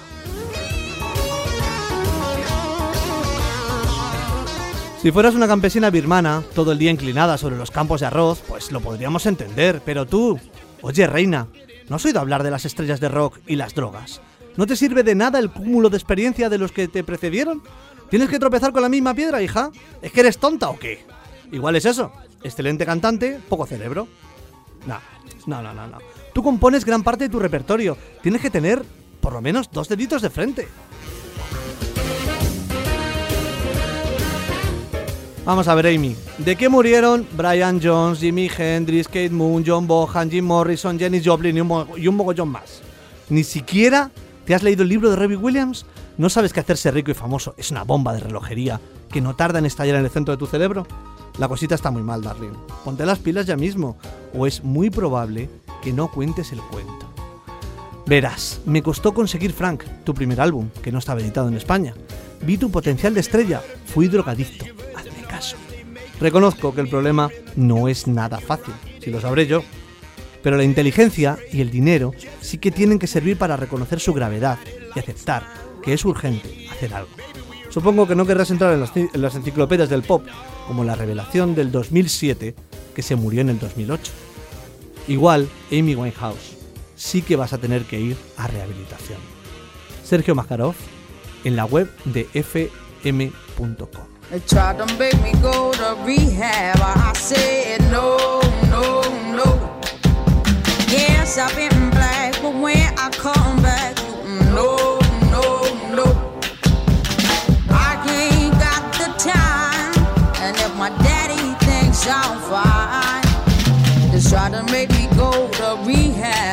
G: Si fueras una campesina birmana, todo el día inclinada sobre los campos de arroz, pues lo podríamos entender, pero tú, oye reina, ¿no has oído hablar de las estrellas de rock y las drogas? ¿No te sirve de nada el cúmulo de experiencia de los que te precedieron? ¿Tienes que tropezar con la misma piedra, hija? ¿Es que eres tonta o qué? Igual es eso. Excelente cantante, poco cerebro. No, no, no, no, no. Tú compones gran parte de tu repertorio. Tienes que tener por lo menos dos deditos de frente. Vamos a ver, Amy. ¿De qué murieron Brian Jones, Jimi Hendrix, Kate Moon, John Bohan, Jim Morrison, Jenny Joplin y un, mo- y un mogollón más? Ni siquiera te has leído el libro de Robbie Williams. ¿No sabes que hacerse rico y famoso es una bomba de relojería que no tarda en estallar en el centro de tu cerebro? La cosita está muy mal, darling. Ponte las pilas ya mismo, o es muy probable que no cuentes el cuento. Verás, me costó conseguir Frank, tu primer álbum, que no estaba editado en España. Vi tu potencial de estrella, fui drogadicto, hazme caso. Reconozco que el problema no es nada fácil, si lo sabré yo. Pero la inteligencia y el dinero sí que tienen que servir para reconocer su gravedad y aceptar que es urgente hacer algo. Supongo que no querrás entrar en las, ci- en las enciclopedias del pop, como la revelación del 2007 que se murió en el 2008. Igual, Amy Winehouse, sí que vas a tener que ir a rehabilitación. Sergio Mascarov, en la web de fm.com.
P: No, I'm fine, they try to make me go to rehab.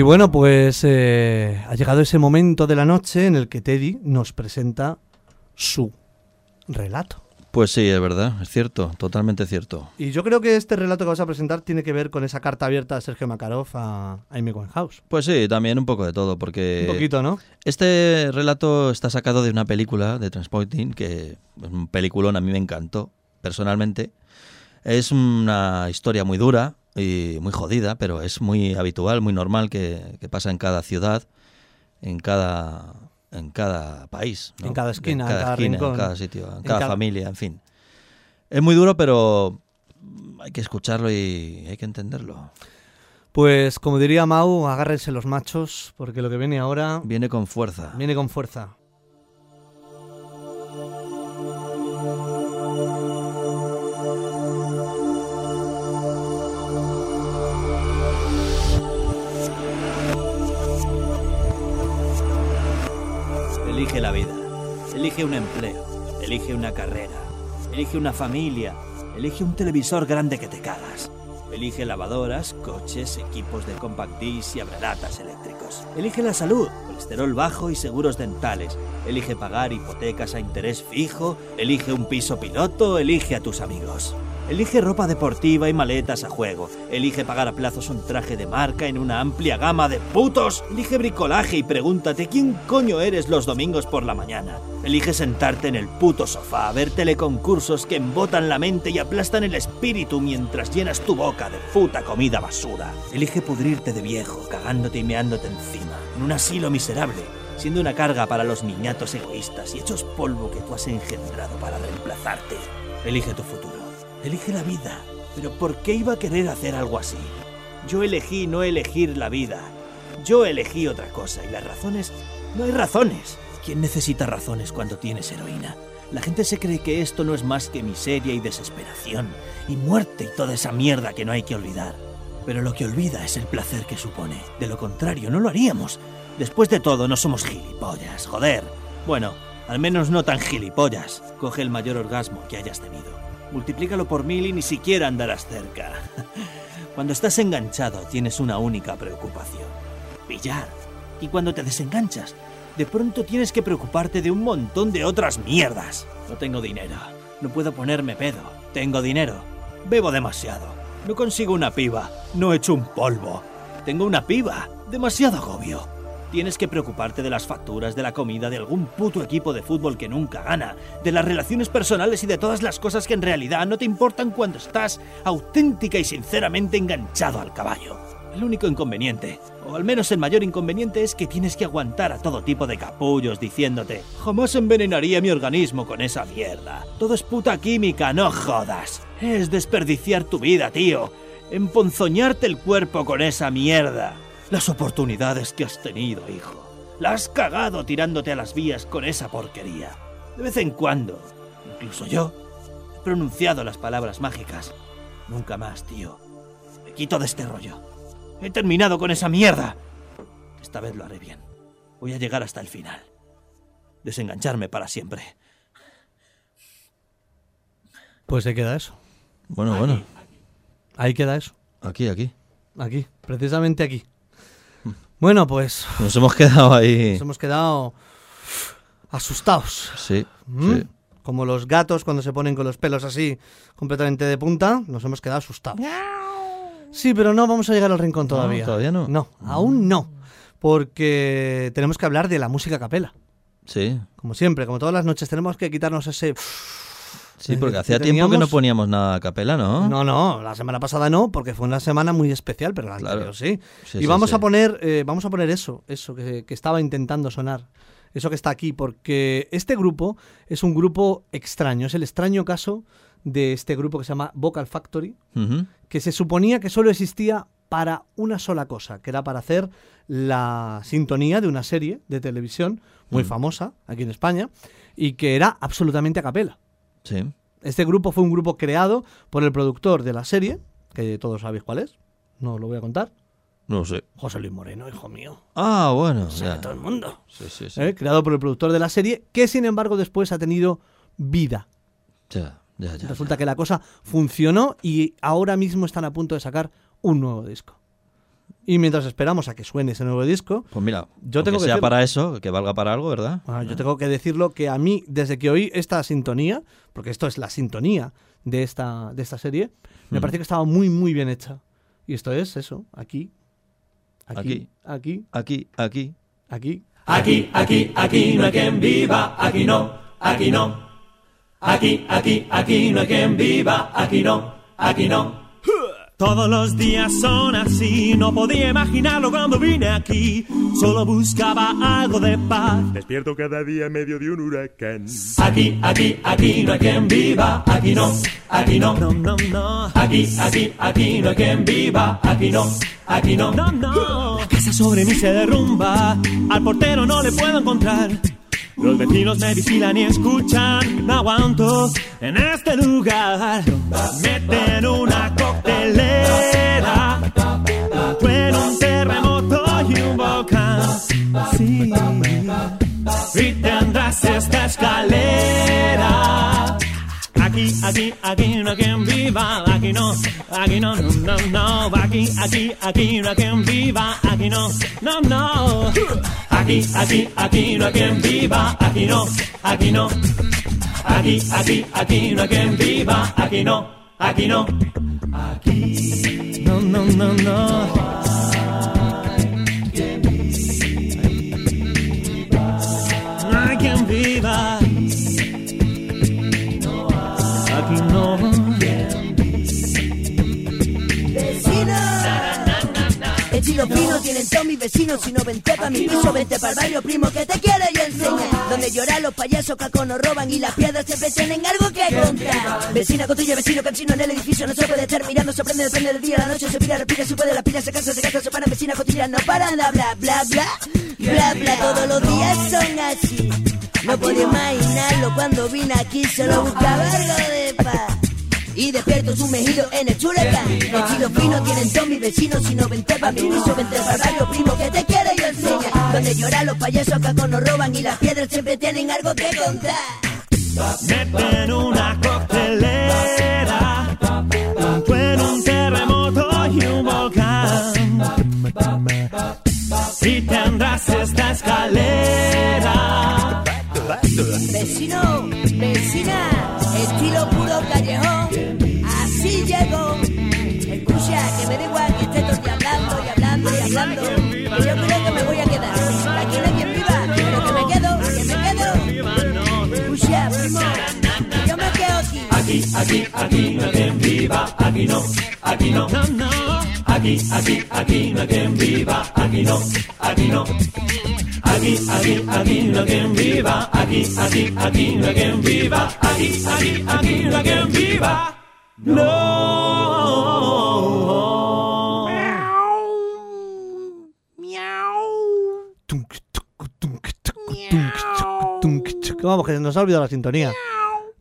G: Y bueno, pues eh, ha llegado ese momento de la noche en el que Teddy nos presenta su relato.
Q: Pues sí, es verdad, es cierto, totalmente cierto.
G: Y yo creo que este relato que vas a presentar tiene que ver con esa carta abierta de Sergio Makarov a Amy Winehouse.
Q: Pues sí, también un poco de todo, porque...
G: Un poquito, ¿no?
Q: Este relato está sacado de una película de Transporting, que es un peliculón, a mí me encantó, personalmente. Es una historia muy dura y muy jodida, pero es muy habitual, muy normal que, que pasa en cada ciudad, en cada, en cada país. ¿no?
G: En cada esquina,
Q: en cada,
G: cada
Q: esquina,
G: rincón.
Q: en cada sitio, en,
G: En
Q: cada,
G: cada-
Q: familia, en fin. Es muy duro, pero hay que escucharlo y hay que entenderlo.
G: Pues como diría Mau, agárrense los machos, porque lo que viene ahora
Q: Viene con fuerza.
G: viene con fuerza.
F: Elige la vida. Elige un empleo. Elige una carrera. Elige una familia. Elige un televisor grande que te cagas. Elige lavadoras, coches, equipos de compact y abrelatas eléctricos. Elige la salud, colesterol bajo y seguros dentales. Elige pagar hipotecas a interés fijo. Elige un piso piloto. Elige a tus amigos. Elige ropa deportiva y maletas a juego. Elige pagar a plazos un traje de marca en una amplia gama de putos. Elige bricolaje y pregúntate quién coño eres los domingos por la mañana. Elige sentarte en el puto sofá a ver teleconcursos que embotan la mente y aplastan el espíritu mientras llenas tu boca de puta comida basura. Elige pudrirte de viejo, cagándote y meándote encima, en un asilo miserable, siendo una carga para los niñatos egoístas y hechos polvo que tú has engendrado para reemplazarte. Elige tu futuro. Elige la vida. Pero ¿por qué iba a querer hacer algo así? Yo elegí no elegir la vida. Yo elegí otra cosa y las razones... No hay razones. ¿Quién necesita razones cuando tienes heroína? La gente se cree que esto no es más que miseria y desesperación, y muerte y toda esa mierda que no hay que olvidar. Pero lo que olvida es el placer que supone. De lo contrario, no lo haríamos. Después de todo, no somos gilipollas, joder. Bueno, al menos no tan gilipollas. Coge el mayor orgasmo que hayas tenido. Multiplícalo por mil y ni siquiera andarás cerca. [LAUGHS] Cuando estás enganchado tienes una única preocupación. Pillar. Y cuando te desenganchas, de pronto tienes que preocuparte de un montón de otras mierdas. No tengo dinero. No puedo ponerme pedo. Tengo dinero. Bebo demasiado. No consigo una piba. No echo un polvo. Tengo una piba. Demasiado agobio. Tienes que preocuparte de las facturas, de la comida, de algún puto equipo de fútbol que nunca gana, de las relaciones personales y de todas las cosas que en realidad no te importan cuando estás auténtica y sinceramente enganchado al caballo. El único inconveniente, o al menos el mayor inconveniente, es que tienes que aguantar a todo tipo de capullos diciéndote jamás envenenaría mi organismo con esa mierda. Todo es puta química, no jodas. Es desperdiciar tu vida, tío. Emponzoñarte el cuerpo con esa mierda. Las oportunidades que has tenido, hijo. La has cagado tirándote a las vías con esa porquería. De vez en cuando, incluso yo, he pronunciado las palabras mágicas. Nunca más, tío. Me quito de este rollo. He terminado con esa mierda. Esta vez lo haré bien. Voy a llegar hasta el final. Desengancharme para siempre.
G: Pues ahí queda eso.
Q: Bueno, bueno.
G: Ahí queda eso.
Q: Aquí, aquí.
G: Aquí, precisamente aquí. Bueno, pues
Q: Nos hemos quedado ahí.
G: nos hemos quedado asustados.
Q: Sí,
G: ¿Mm?
Q: sí.
G: Como los gatos cuando se ponen con los pelos así completamente de punta, nos hemos quedado asustados. Sí, pero no vamos a llegar al rincón todavía.
Q: ¿todavía no?
G: No, aún no. Porque tenemos que hablar de la música a capela.
Q: Sí.
G: Como siempre, como todas las noches, tenemos que quitarnos ese...
Q: Sí, porque
G: que
Q: hacía tiempo que no poníamos nada a capela, ¿no?
G: No, no, la semana pasada no, porque fue una semana muy especial, pero la anterior sí.
Q: Sí,
G: y
Q: sí,
G: vamos
Q: sí.
G: a poner, eh, vamos a poner eso, eso que, que estaba intentando sonar, eso que está aquí, porque este grupo es un grupo extraño, es el extraño caso de este grupo que se llama Vocal Factory, que se suponía que solo existía para una sola cosa, que era para hacer la sintonía de una serie de televisión muy
Q: Mm.
G: famosa aquí en España y que era absolutamente a capela.
Q: Sí.
G: Este grupo fue un grupo creado por el productor de la serie, que todos sabéis cuál es, no os lo voy a contar.
F: No sé.
G: José Luis Moreno, hijo mío.
F: Ah, bueno. Ya.
G: todo el mundo.
F: Sí, sí, sí.
G: ¿eh? Creado por el productor de la serie, que sin embargo después ha tenido vida.
F: Ya, ya, ya.
G: Resulta que la cosa funcionó y ahora mismo están a punto de sacar un nuevo disco. Y mientras esperamos a que suene ese nuevo disco,
F: Pues mira,
G: yo tengo que
F: sea
G: decir-
F: para eso, que valga para algo, ¿verdad?
G: Ah, yo tengo que decirlo que a mí, desde que oí esta sintonía, porque esto es la sintonía de esta, de esta serie, me
F: Mm.
G: parece que estaba muy, muy bien hecha. Y esto es eso, aquí, aquí, aquí,
F: aquí, aquí,
G: aquí.
M: Aquí, aquí, aquí no hay quien viva, aquí no, aquí no. Aquí, aquí, aquí no hay quien viva, aquí no, aquí no. Todos los días son así, no podía imaginarlo cuando vine aquí. Solo buscaba algo de paz.
R: Despierto cada día en medio de un huracán.
M: Aquí, aquí, aquí no hay quien viva, aquí no, aquí no, no, no, no. Aquí, aquí, aquí no hay quien viva, aquí no, aquí no, no, no. La casa sobre mí se derrumba, al portero no le puedo encontrar. Los vecinos me vigilan y escuchan, no aguanto en este lugar. Meten una coctelera, en un terremoto y un volcán. Sí, y tendrás esta escalera. Aquí, aquí, aquí no hay quien viva, aquí no, aquí no, no, no, no, aquí, aquí, aquí no hay quien viva, aquí no, no, no. Aquí, aquí, aquí no hay quien viva, aquí no, aquí no. Aquí, aquí, aquí no hay quien viva, aquí no, aquí no. Aquí, no, no, no, no.
S: Estilo fino tienen todos mis vecinos Si no vente pa' mi piso, vente para el barrio primo Que te quiero yo enseñar Donde lloran los payasos cacos nos roban Y las piedras siempre tienen algo que contar. Vecina, cotilla, vecino, cansino en el edificio No se puede estar mirando, sorprende, depende del día La noche se pira, respira, se puede, la pila se cansa, se gasta, se para Vecina, cotilla, no paran de hablar Bla, bla, bla, bla. Todos los días son así. No puedo imaginarlo cuando vine aquí Solo buscaba algo de paz y despierto sumergido en el chulecán Estilo fino tienen todos mis vecinos Si no vente pa' mi piso, vente el barrio primo Que te quiere yo enseña. Donde lloran los payasos, cacos nos roban Y las piedras siempre tienen algo que contar.
M: Meten una coctelera en un terremoto y un volcán. Y tendrás esta escalera.
S: Vecino, vecina Que yo creo que me voy a quedar. Aquí no hay quien que me quedo, que me quedo. Primo Yo me quedo aquí.
M: Aquí aquí aquí no hay quien viva aquí no aquí no. Aquí aquí aquí no hay quien viva aquí no aquí no. Aquí, aquí, aquí no hay quien viva, aquí, aquí, aquí no hay quien viva, aquí, aquí, aquí no hay quien viva. No.
G: Vamos, que se nos ha olvidado la sintonía.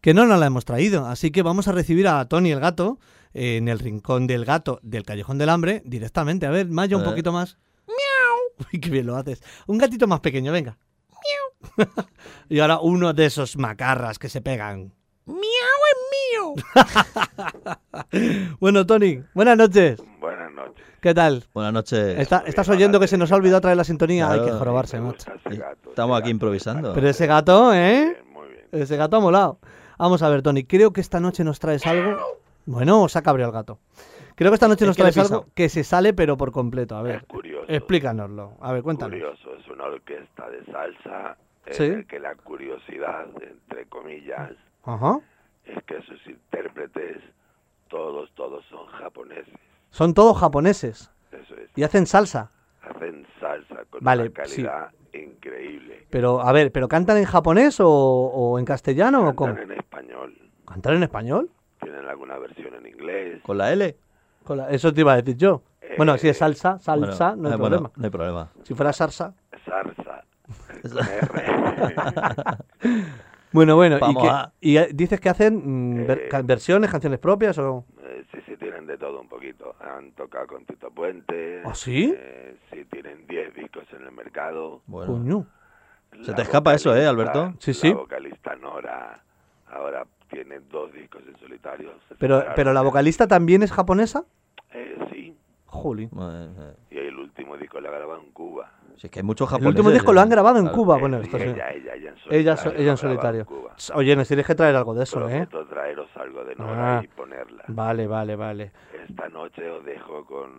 G: Que no nos la hemos traído. Así que vamos a recibir a Tony el gato eh, en el rincón del gato del Callejón del Hambre directamente. A ver, Maya, un poquito más. [LAUGHS] Uy, qué bien lo haces. Un gatito más pequeño, venga. [LAUGHS] y ahora uno de esos macarras que se pegan.
S: ¡Miau es mío! [LAUGHS]
G: Bueno, Tony, buenas noches.
T: Buenas noches.
G: ¿Qué tal?
F: Buenas noches.
G: Está- ¿Estás oyendo que se nos ha olvidado traer la sintonía? Hay que
F: Claro.
G: jorobarse, macho.
F: Estamos aquí improvisando.
G: Pero ese gato, ¿eh? Ese gato ha molado. Vamos a ver, Tony, creo que esta noche nos traes algo. Bueno, se ha cabreado el gato. Creo que esta noche
T: Es
G: nos traes algo que se sale, pero por completo. A ver,
T: curioso.
G: explícanos A ver, cuéntanos.
T: Curioso, es una orquesta de salsa en
G: Sí.
T: el que la curiosidad, entre comillas,
G: Ajá.
T: es que sus intérpretes, todos, todos son japoneses.
G: Son todos japoneses.
T: Eso es.
G: Y hacen salsa.
T: Hacen salsa con
G: Vale,
T: una calidad increíble.
G: Pero, a ver, ¿pero cantan en japonés o, o en castellano o cómo?
T: Cantan en español.
G: ¿Cantan en español?
T: Tienen alguna versión en inglés.
F: ¿Con la L?
G: Con la- Eso te iba a decir yo. Bueno, si es salsa, salsa,
F: Bueno,
G: no hay
F: eh, bueno,
G: problema.
F: no hay problema.
G: Si fuera salsa.
T: Salsa. [LAUGHS]
G: Bueno, bueno, y, que-
F: a-
G: y, eh, dices que hacen mm, ver-
T: Eh,
G: versiones, canciones propias o...
T: Eh, sí, sí, tienen de todo un poquito. Han tocado con Tito Puente.
G: ¿Ah, sí?
T: eh, sí, tienen 10 discos en el mercado.
F: Bueno.
G: Coño.
F: Se
T: La
F: te escapa eso, ¿eh, Alberto?
G: Sí, sí.
T: La vocalista Nora ahora tiene dos discos en solitario.
G: Pero, pero la vocalista también es japonesa.
T: Eh, sí.
G: Jolín.
T: Y el último disco la grabado en Cuba.
F: Si es que hay muchos
G: El
F: japoneses.
G: último disco lo han grabado en
F: Claro.
G: Cuba. Bueno,
T: Sí,
G: esto sí.
T: ella, ella, ella en
G: Ella,
T: solitario,
G: so- ella en solitario.
T: en.
G: Oye, nos tienes que traer algo de eso, ¿eh?
T: Traeros algo de Nora
G: Ah.
T: y ponerla.
G: Vale, vale, vale.
T: Esta noche os dejo con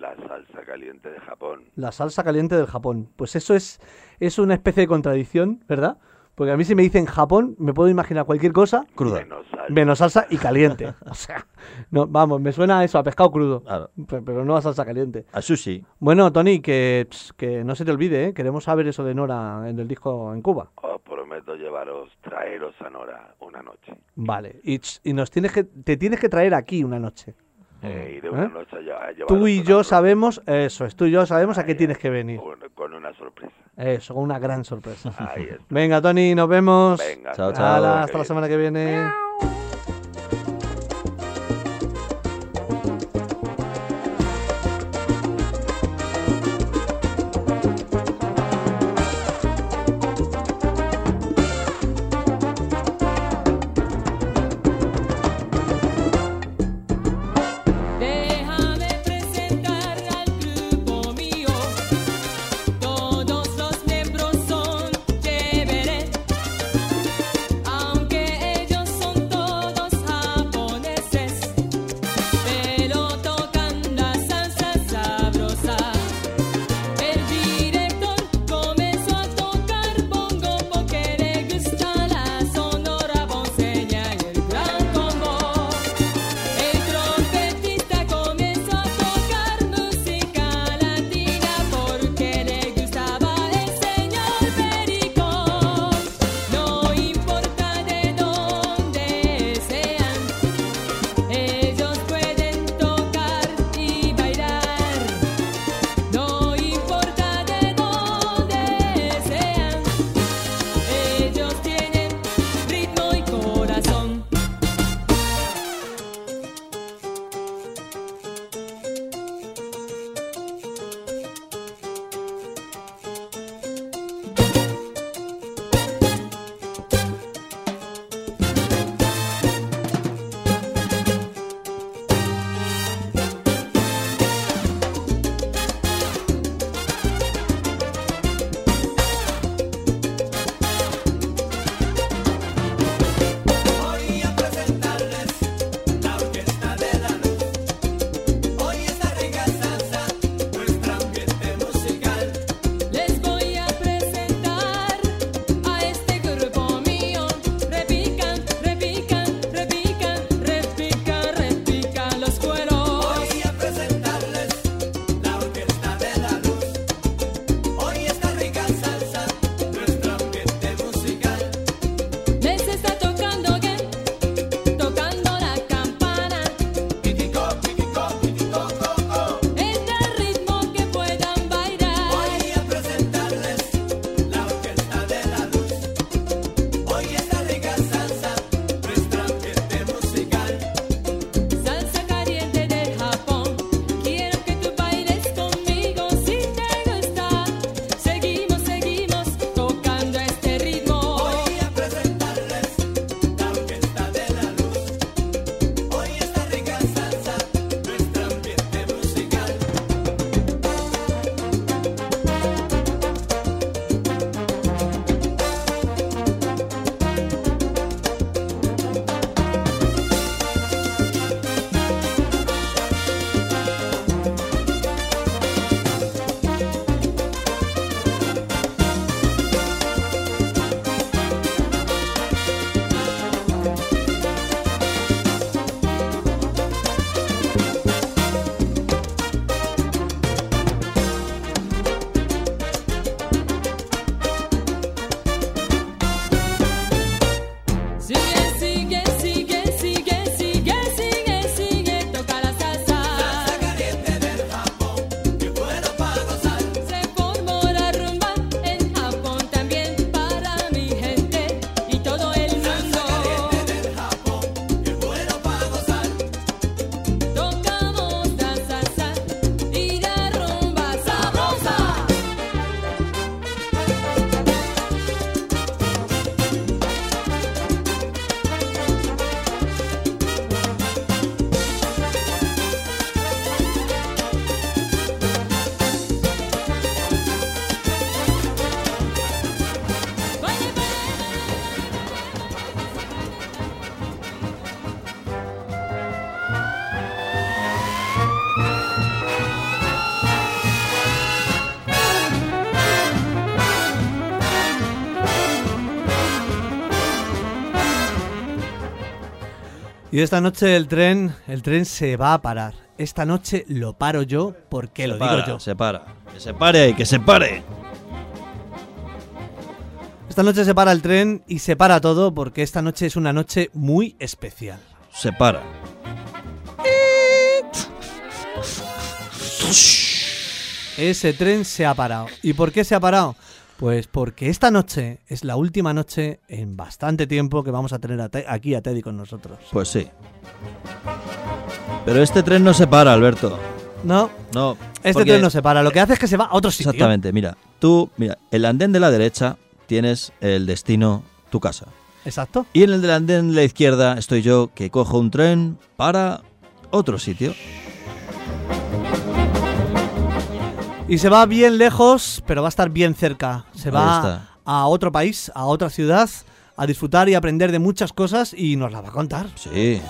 T: la salsa caliente de Japón.
G: La salsa caliente del Japón. Pues eso es, es una especie de contradicción, ¿verdad? Porque a mí si me dicen Japón, me puedo imaginar cualquier cosa.
F: Cruda.
T: Menos salsa.
G: Menos salsa y caliente. [LAUGHS] O sea, no, vamos, me suena a eso, a pescado crudo. Pe- Pero no a salsa caliente.
F: A sushi.
G: Bueno, Tony, que, que no se te olvide, ¿eh? Queremos saber eso de Nora en el disco en Cuba.
T: Os prometo llevaros, traeros a Nora una noche.
G: Vale. Y, y nos tienes que, te tienes que traer aquí una noche.
T: Eh, iré
G: ¿Eh?
T: una noche a,
G: Tú y yo sabemos, eso es, tú y yo sabemos a qué tienes que venir.
T: con una sorpresa.
G: Eso, con una gran sorpresa.
T: Ahí está.
G: Venga, Tony, nos vemos.
T: Venga,
F: Chao,
T: hasta
F: chao.
G: hasta la semana que viene. Esta noche el tren, el tren se va a parar. Esta noche lo paro yo porque lo
F: para,
G: digo yo.
F: Se para. Que se pare que se pare.
G: Esta noche se para el tren y se para todo porque esta noche es una noche muy especial.
F: Se para.
G: Ese tren se ha parado. ¿Y por qué se ha parado? Pues porque esta noche es la última noche en bastante tiempo que vamos a tener a aquí a Teddy con nosotros.
F: Pues sí. Pero este tren no se para, Alberto.
G: No,
F: No.
G: este
F: porque-
G: tren no se para. Lo que hace es que se va a otro sitio.
F: Exactamente, mira. Tú, mira, el andén de la derecha tienes el destino tu casa.
G: Exacto.
F: Y en el del andén de la izquierda estoy yo que cojo un tren para otro sitio.
G: Y se va bien lejos, pero va a estar bien cerca. Se va a otro país, a otra ciudad, a disfrutar y aprender de muchas cosas y nos la va a contar.
F: Sí.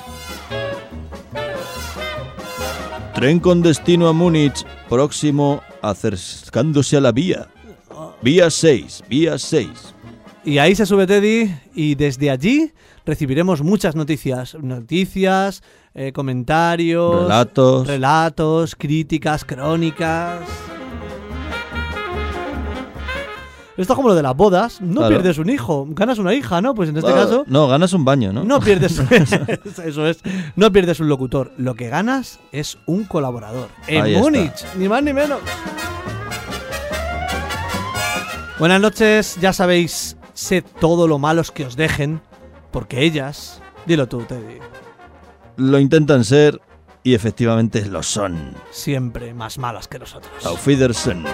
F: Tren con destino a Múnich, próximo acercándose a la vía. Vía 6, vía 6.
G: Y ahí se sube Teddy y desde allí recibiremos muchas noticias. Noticias, eh, comentarios,
F: Relatos.
G: relatos, críticas, crónicas. Esto es como lo de las bodas. No
F: Claro.
G: pierdes un hijo, ganas una hija, ¿no? Pues en este
F: Ah,
G: caso
F: No, ganas un baño, ¿no?
G: no pierdes [LAUGHS] [LAUGHS] eso es, no pierdes un locutor. Lo que ganas es un colaborador en. Múnich, ni más ni menos. Buenas noches, ya sabéis, sé todo lo malos que os dejen, porque ellas, dilo tú, Teddy,
F: Lo intentan ser y efectivamente lo son.
G: siempre más malas que nosotros.
F: Auf Wiedersehen.